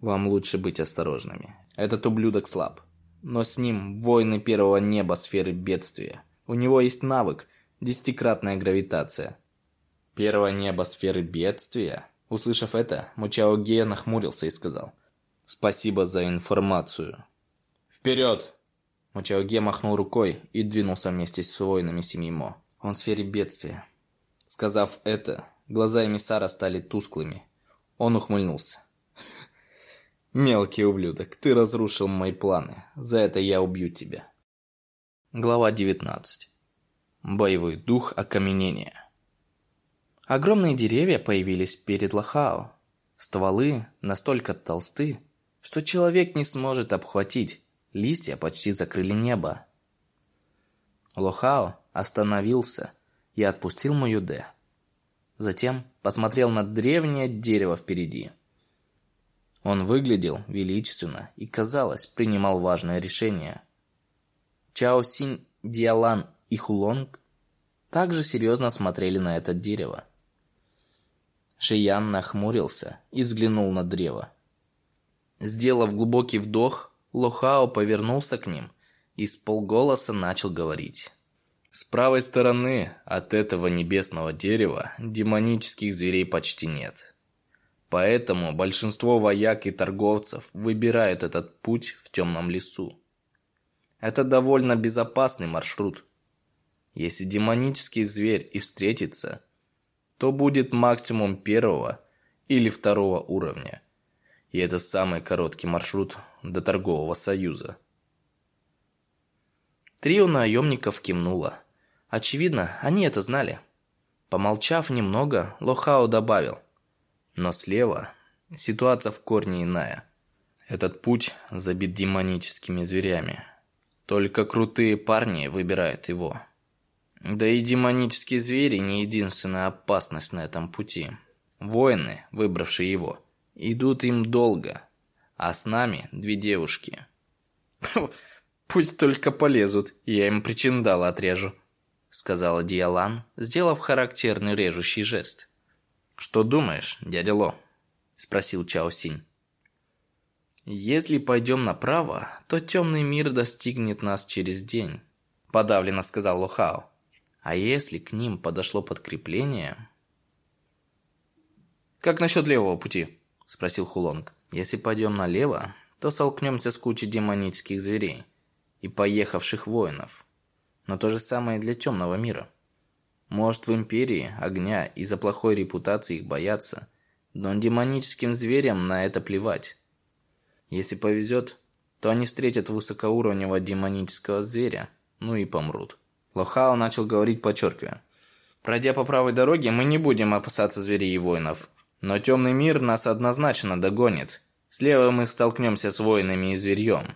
«Вам лучше быть осторожными. Этот ублюдок слаб, но с ним воины первого неба сферы бедствия. У него есть навык, Десятикратная гравитация. Первое небо сферы бедствия. Услышав это, Мучао Гея нахмурился и сказал. «Спасибо за информацию». «Вперед!» Мучао махнул рукой и двинулся вместе с воинами семьи Мо. Он в сфере бедствия. Сказав это, глаза эмиссара стали тусклыми. Он ухмыльнулся. Мелкий ублюдок, ты разрушил мои планы. За это я убью тебя. Глава 19. Боевой дух окаменения. Огромные деревья появились перед Лохао. Стволы настолько толсты, что человек не сможет обхватить. Листья почти закрыли небо. Лохао остановился и отпустил Маюде. Затем посмотрел на древнее дерево впереди. Он выглядел величественно и, казалось, принимал важное решение – Чао Синь, Диалан и Хулонг также серьезно смотрели на это дерево. Шиян нахмурился и взглянул на древо. Сделав глубокий вдох, Лохао повернулся к ним и с полголоса начал говорить. С правой стороны от этого небесного дерева демонических зверей почти нет. Поэтому большинство вояк и торговцев выбирают этот путь в темном лесу. Это довольно безопасный маршрут. Если демонический зверь и встретится, то будет максимум первого или второго уровня. И это самый короткий маршрут до торгового союза. Трио наемников кивнуло. Очевидно, они это знали. Помолчав немного, Лохао добавил. Но слева ситуация в корне иная. Этот путь забит демоническими зверями. Только крутые парни выбирают его. Да и демонические звери не единственная опасность на этом пути. Воины, выбравшие его, идут им долго, а с нами две девушки. Пусть только полезут, я им причиндал отрежу, сказала Диалан, сделав характерный режущий жест. Что думаешь, дядя Ло? спросил Чао Синь. «Если пойдем направо, то темный мир достигнет нас через день», – подавленно сказал Лохао. «А если к ним подошло подкрепление...» «Как насчет левого пути?» – спросил Хулонг. «Если пойдем налево, то столкнемся с кучей демонических зверей и поехавших воинов. Но то же самое для темного мира. Может, в Империи огня из-за плохой репутации их боятся, но демоническим зверям на это плевать». Если повезет, то они встретят высокоуровневого демонического зверя, ну и помрут. Лохао начал говорить, подчеркивая. Пройдя по правой дороге, мы не будем опасаться зверей и воинов. Но темный мир нас однозначно догонит. Слева мы столкнемся с воинами и зверьем.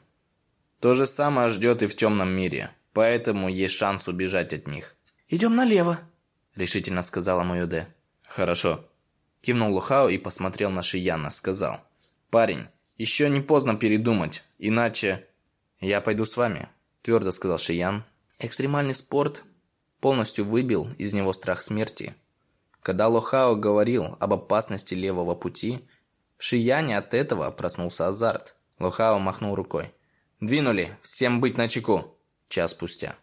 То же самое ждет и в темном мире. Поэтому есть шанс убежать от них. «Идем налево», – решительно сказала Моюде. «Хорошо». Кивнул Лохао и посмотрел на Шияна, сказал. «Парень, еще не поздно передумать, иначе... Я пойду с вами, твердо сказал Шиян. Экстремальный спорт полностью выбил из него страх смерти. Когда Лохао говорил об опасности левого пути, в Шияне от этого проснулся азарт. Лохао махнул рукой. «Двинули! Всем быть начеку!» Час спустя.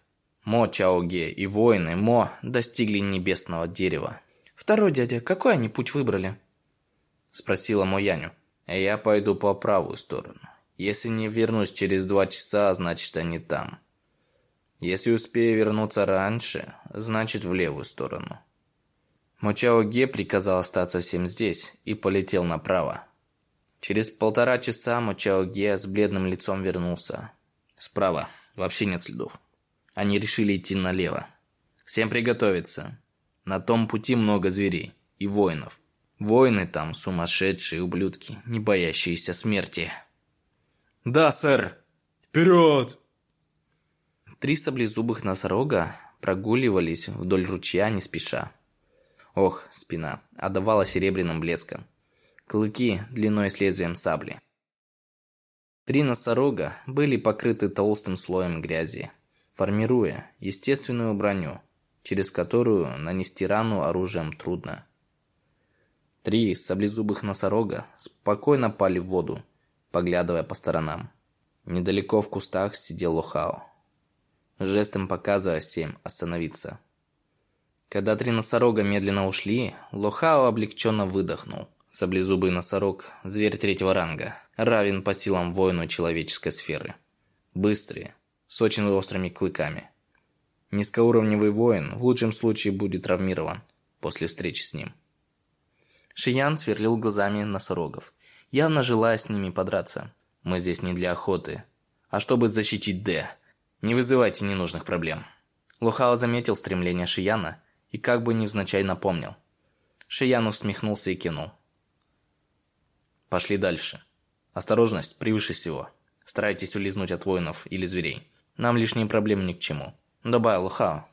Мо Чаоге и воины Мо достигли небесного дерева. «Второй дядя, какой они путь выбрали?» Спросила Мо Яню. Я пойду по правую сторону. Если не вернусь через два часа, значит они там. Если успею вернуться раньше, значит в левую сторону. Мочао Ге приказал остаться всем здесь и полетел направо. Через полтора часа Мочао Ге с бледным лицом вернулся. Справа вообще нет следов. Они решили идти налево. Всем приготовиться. На том пути много зверей и воинов. Воины там сумасшедшие ублюдки, не боящиеся смерти. «Да, сэр! Вперед!» Три саблезубых носорога прогуливались вдоль ручья не спеша. Ох, спина отдавала серебряным блеском. Клыки длиной с лезвием сабли. Три носорога были покрыты толстым слоем грязи, формируя естественную броню, через которую нанести рану оружием трудно. Три саблезубых носорога спокойно пали в воду, поглядывая по сторонам. Недалеко в кустах сидел Лохао, жестом показывая всем остановиться. Когда три носорога медленно ушли, Лохао облегченно выдохнул. Саблезубый носорог – зверь третьего ранга, равен по силам воину человеческой сферы. Быстрый, с очень острыми клыками. Низкоуровневый воин в лучшем случае будет травмирован после встречи с ним. Шиян сверлил глазами носорогов явно желая с ними подраться. «Мы здесь не для охоты, а чтобы защитить Д. Не вызывайте ненужных проблем». Лохао заметил стремление Шияна и как бы невзначай напомнил. Шиян усмехнулся и кинул. «Пошли дальше. Осторожность превыше всего. Старайтесь улизнуть от воинов или зверей. Нам лишние проблемы ни к чему», – добавил Лохао.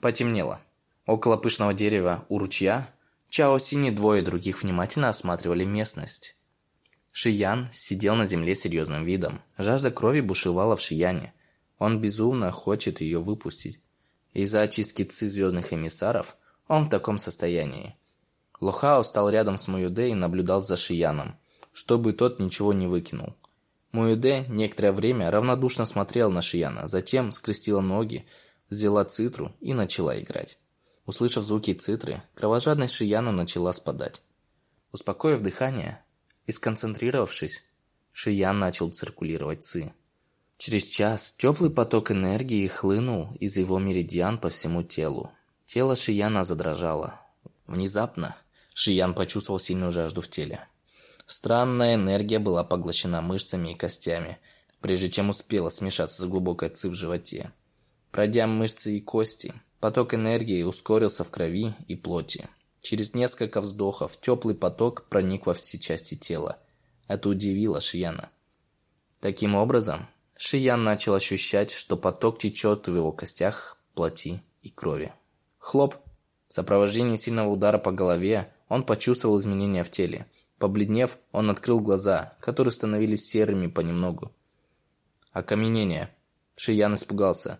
Потемнело. Около пышного дерева у ручья Чао Синь и двое других внимательно осматривали местность. Шиян сидел на земле серьезным видом. Жажда крови бушевала в Шияне. Он безумно хочет ее выпустить. Из-за очистки ци звездных эмиссаров он в таком состоянии. Лохао стал рядом с Муюде и наблюдал за Шияном, чтобы тот ничего не выкинул. Муюде некоторое время равнодушно смотрел на Шияна, затем скрестила ноги, взяла цитру и начала играть. Услышав звуки цитры, кровожадность Шияна начала спадать. Успокоив дыхание и сконцентрировавшись, Шиян начал циркулировать ци. Через час теплый поток энергии хлынул из его меридиан по всему телу. Тело Шияна задрожало. Внезапно Шиян почувствовал сильную жажду в теле. Странная энергия была поглощена мышцами и костями, прежде чем успела смешаться с глубокой ци в животе. Пройдя мышцы и кости, поток энергии ускорился в крови и плоти. Через несколько вздохов теплый поток проник во все части тела. Это удивило Шияна. Таким образом, Шиян начал ощущать, что поток течет в его костях, плоти и крови. Хлоп. В сопровождении сильного удара по голове он почувствовал изменения в теле. Побледнев, он открыл глаза, которые становились серыми понемногу. Окаменение. Шиян испугался.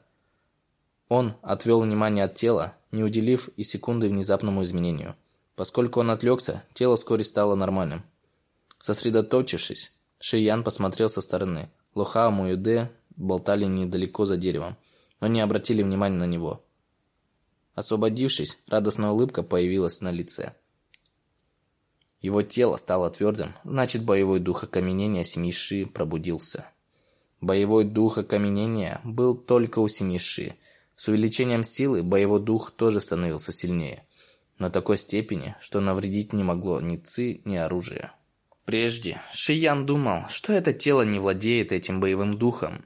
Он отвел внимание от тела, не уделив и секунды внезапному изменению. Поскольку он отвлекся, тело вскоре стало нормальным. Сосредоточившись, Шиян посмотрел со стороны – Лоха и Юде болтали недалеко за деревом, но не обратили внимания на него. Освободившись, радостная улыбка появилась на лице. Его тело стало твердым, значит боевой дух окаменения Семиши пробудился. Боевой дух окаменения был только у Семиши. С увеличением силы боевой дух тоже становился сильнее. Но такой степени, что навредить не могло ни ци, ни оружие. Прежде Шиян думал, что это тело не владеет этим боевым духом.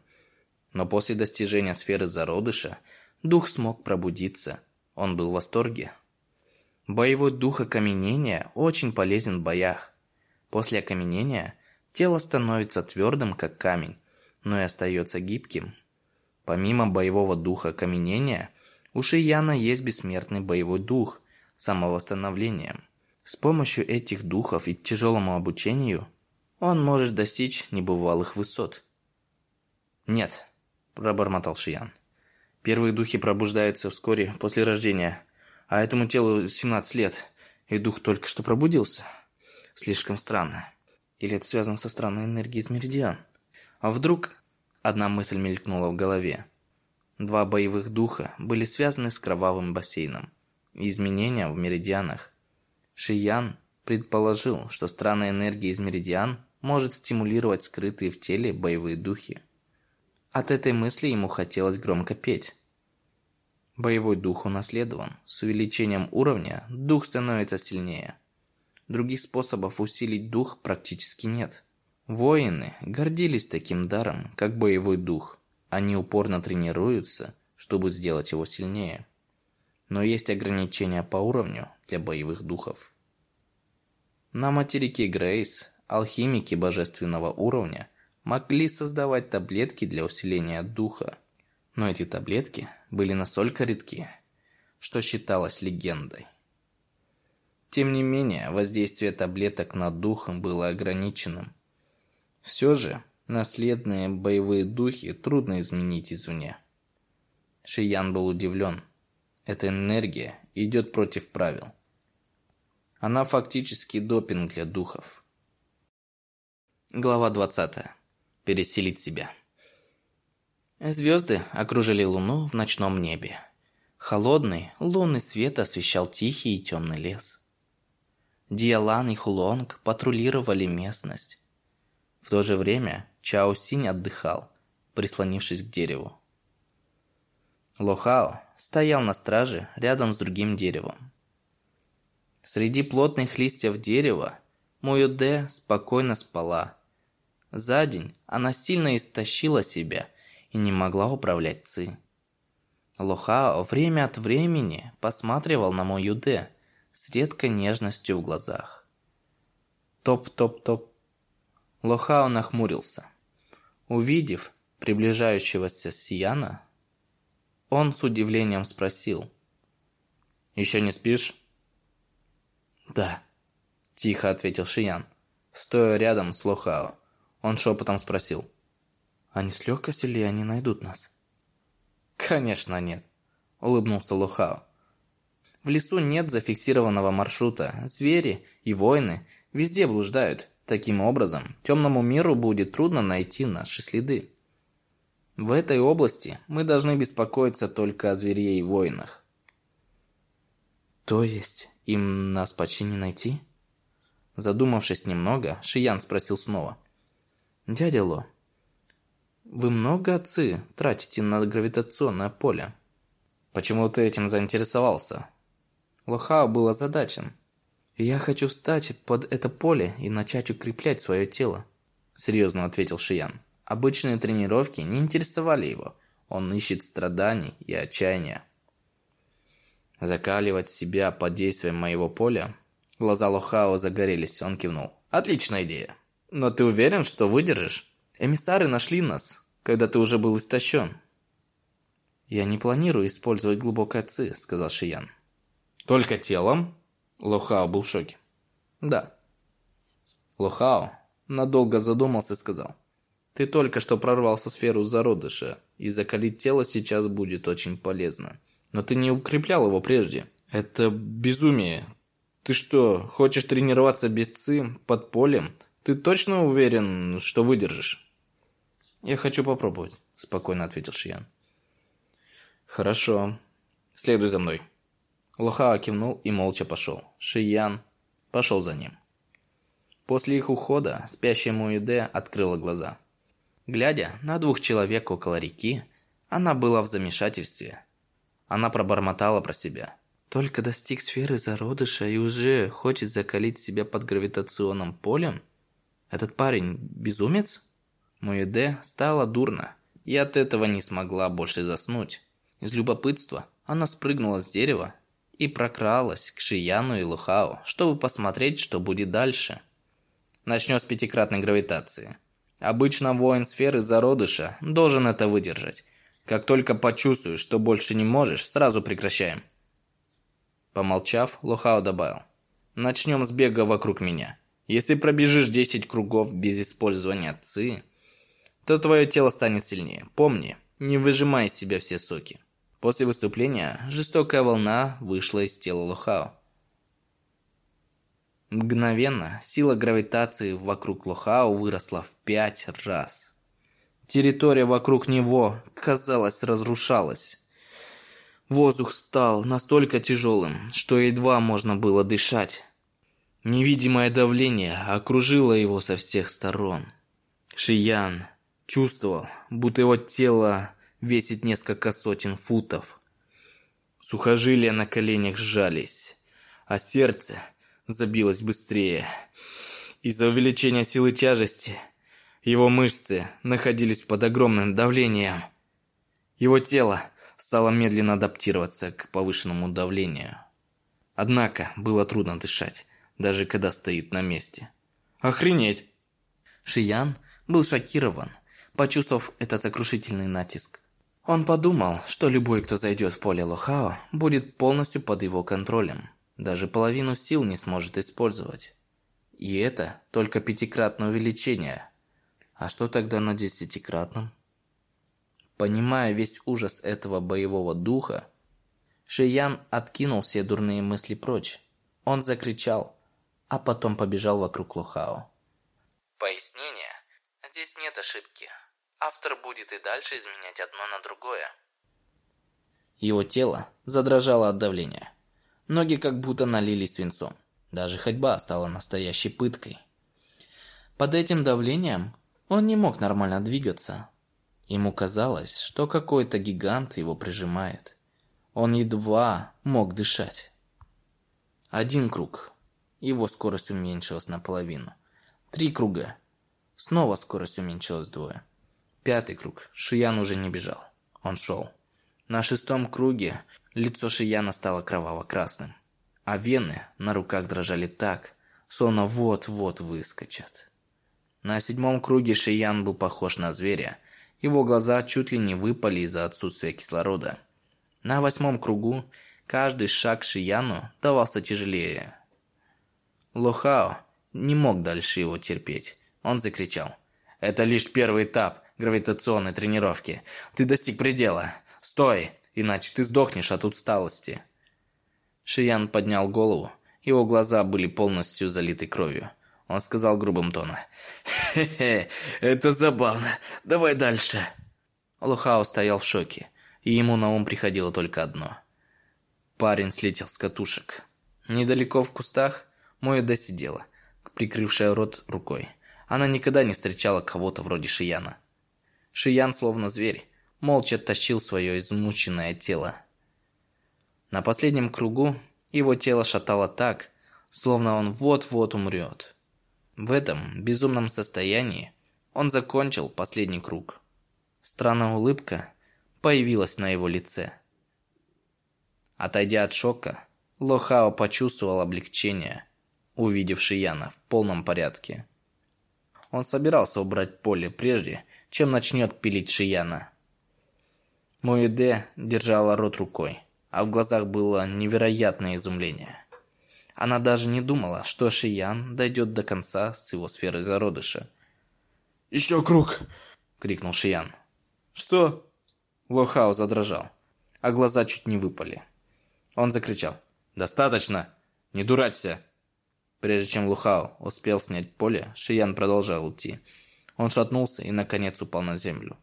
Но после достижения сферы зародыша, дух смог пробудиться. Он был в восторге. Боевой дух окаменения очень полезен в боях. После окаменения тело становится твердым, как камень, но и остается гибким. Помимо боевого духа окаменения, у Шияна есть бессмертный боевой дух – самовосстановления – с помощью этих духов и тяжелому обучению он может достичь небывалых высот. «Нет», – пробормотал Шиян. «Первые духи пробуждаются вскоре после рождения, а этому телу 17 лет, и дух только что пробудился. Слишком странно. Или это связано со странной энергией из меридиан? А вдруг...» Одна мысль мелькнула в голове. Два боевых духа были связаны с кровавым бассейном. Изменения в меридианах Шиян предположил, что странная энергия из меридиан может стимулировать скрытые в теле боевые духи. От этой мысли ему хотелось громко петь. Боевой дух унаследован. С увеличением уровня дух становится сильнее. Других способов усилить дух практически нет. Воины гордились таким даром, как боевой дух. Они упорно тренируются, чтобы сделать его сильнее но есть ограничения по уровню для боевых духов. На материке Грейс алхимики божественного уровня могли создавать таблетки для усиления духа, но эти таблетки были настолько редки, что считалось легендой. Тем не менее, воздействие таблеток на дух было ограниченным. Все же, наследные боевые духи трудно изменить извне. Шиян был удивлен – эта энергия идет против правил. Она фактически допинг для духов. Глава 20. Переселить себя. Звезды окружили Луну в ночном небе. Холодный лунный свет освещал тихий и темный лес. Диалан и Хулонг патрулировали местность. В то же время Чао Синь отдыхал, прислонившись к дереву. Лохао стоял на страже рядом с другим деревом. Среди плотных листьев дерева Моюде спокойно спала. За день она сильно истощила себя и не могла управлять Ци. Лохао время от времени посматривал на Моюде с редкой нежностью в глазах. Топ-топ-топ. Лохао нахмурился. Увидев приближающегося Сияна, он с удивлением спросил. «Еще не спишь?» «Да», – тихо ответил Шиян, стоя рядом с Лохао. Он шепотом спросил. «А не с легкостью ли они найдут нас?» «Конечно нет», – улыбнулся Лохао. «В лесу нет зафиксированного маршрута. Звери и воины везде блуждают. Таким образом, темному миру будет трудно найти наши следы. В этой области мы должны беспокоиться только о звере и воинах. То есть, им нас почти не найти? Задумавшись немного, Шиян спросил снова. «Дядя Ло, вы много отцы тратите на гравитационное поле. Почему ты этим заинтересовался?» Лохао был озадачен. «Я хочу встать под это поле и начать укреплять свое тело», – серьезно ответил Шиян. Обычные тренировки не интересовали его. Он ищет страданий и отчаяния. Закаливать себя под действием моего поля? Глаза Лохао загорелись, он кивнул. Отличная идея. Но ты уверен, что выдержишь? Эмиссары нашли нас, когда ты уже был истощен. Я не планирую использовать глубокое ци, сказал Шиян. Только телом? Лохао был в шоке. Да. Лохао надолго задумался и сказал. Ты только что прорвался сферу зародыша, и закалить тело сейчас будет очень полезно. Но ты не укреплял его прежде. Это безумие. Ты что, хочешь тренироваться без ЦИ под полем? Ты точно уверен, что выдержишь? Я хочу попробовать, спокойно ответил Шиян. Хорошо. Следуй за мной. Лохао кивнул и молча пошел. Шиян пошел за ним. После их ухода спящая Муиде открыла глаза. Глядя на двух человек около реки, она была в замешательстве. Она пробормотала про себя. Только достиг сферы зародыша и уже хочет закалить себя под гравитационным полем? Этот парень безумец? Муэде стало дурно и от этого не смогла больше заснуть. Из любопытства она спрыгнула с дерева и прокралась к Шияну и Лухао, чтобы посмотреть, что будет дальше. Начнем с пятикратной гравитации. Обычно воин сферы зародыша должен это выдержать. Как только почувствуешь, что больше не можешь, сразу прекращаем. Помолчав, Лохао добавил. Начнем с бега вокруг меня. Если пробежишь 10 кругов без использования ци, то твое тело станет сильнее. Помни, не выжимай из себя все соки. После выступления жестокая волна вышла из тела Лохао. Мгновенно сила гравитации вокруг Лохао выросла в пять раз. Территория вокруг него, казалось, разрушалась. Воздух стал настолько тяжелым, что едва можно было дышать. Невидимое давление окружило его со всех сторон. Шиян чувствовал, будто его тело весит несколько сотен футов. Сухожилия на коленях сжались, а сердце забилось быстрее. Из-за увеличения силы тяжести его мышцы находились под огромным давлением. Его тело стало медленно адаптироваться к повышенному давлению. Однако было трудно дышать, даже когда стоит на месте. Охренеть! Шиян был шокирован, почувствовав этот сокрушительный натиск. Он подумал, что любой, кто зайдет в поле Лохао, будет полностью под его контролем. Даже половину сил не сможет использовать. И это только пятикратное увеличение. А что тогда на десятикратном? Понимая весь ужас этого боевого духа, Шиян откинул все дурные мысли прочь. Он закричал, а потом побежал вокруг Лохао. Пояснение. Здесь нет ошибки. Автор будет и дальше изменять одно на другое. Его тело задрожало от давления. Ноги как будто налились свинцом. Даже ходьба стала настоящей пыткой. Под этим давлением он не мог нормально двигаться. Ему казалось, что какой-то гигант его прижимает. Он едва мог дышать. Один круг. его скорость уменьшилась наполовину. Три круга. Снова скорость уменьшилась вдвое. Пятый круг. Шиян уже не бежал. Он шел. На шестом круге лицо Шияна стало кроваво-красным, а вены на руках дрожали так, словно вот-вот выскочат. На седьмом круге Шиян был похож на зверя. Его глаза чуть ли не выпали из-за отсутствия кислорода. На восьмом кругу каждый шаг Шияну давался тяжелее. Лохао не мог дальше его терпеть. Он закричал. «Это лишь первый этап гравитационной тренировки. Ты достиг предела. Стой, иначе ты сдохнешь от усталости. Шиян поднял голову. Его глаза были полностью залиты кровью. Он сказал грубым тоном. «Хе-хе, это забавно. Давай дальше». Лухао стоял в шоке, и ему на ум приходило только одно. Парень слетел с катушек. Недалеко в кустах Моэда сидела, прикрывшая рот рукой. Она никогда не встречала кого-то вроде Шияна. Шиян, словно зверь, молча тащил свое измученное тело. На последнем кругу его тело шатало так, словно он вот-вот умрет. В этом безумном состоянии он закончил последний круг. Странная улыбка появилась на его лице. Отойдя от шока, Лохао почувствовал облегчение, увидев Шияна в полном порядке. Он собирался убрать поле прежде, чем начнет пилить Шияна. Моэде держала рот рукой, а в глазах было невероятное изумление. Она даже не думала, что Шиян дойдет до конца с его сферой зародыша. «Еще круг!» — крикнул Шиян. «Что?» Лохао задрожал, а глаза чуть не выпали. Он закричал. «Достаточно! Не дурачься!» Прежде чем Лухао успел снять поле, Шиян продолжал идти. Он шатнулся и, наконец, упал на землю.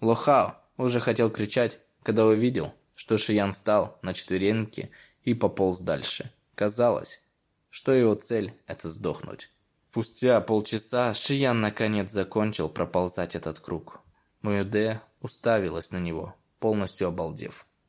Лохао уже хотел кричать, когда увидел, что Шиян встал на четвереньки и пополз дальше. Казалось, что его цель – это сдохнуть. Спустя полчаса Шиян наконец закончил проползать этот круг. Муюде уставилась на него, полностью обалдев.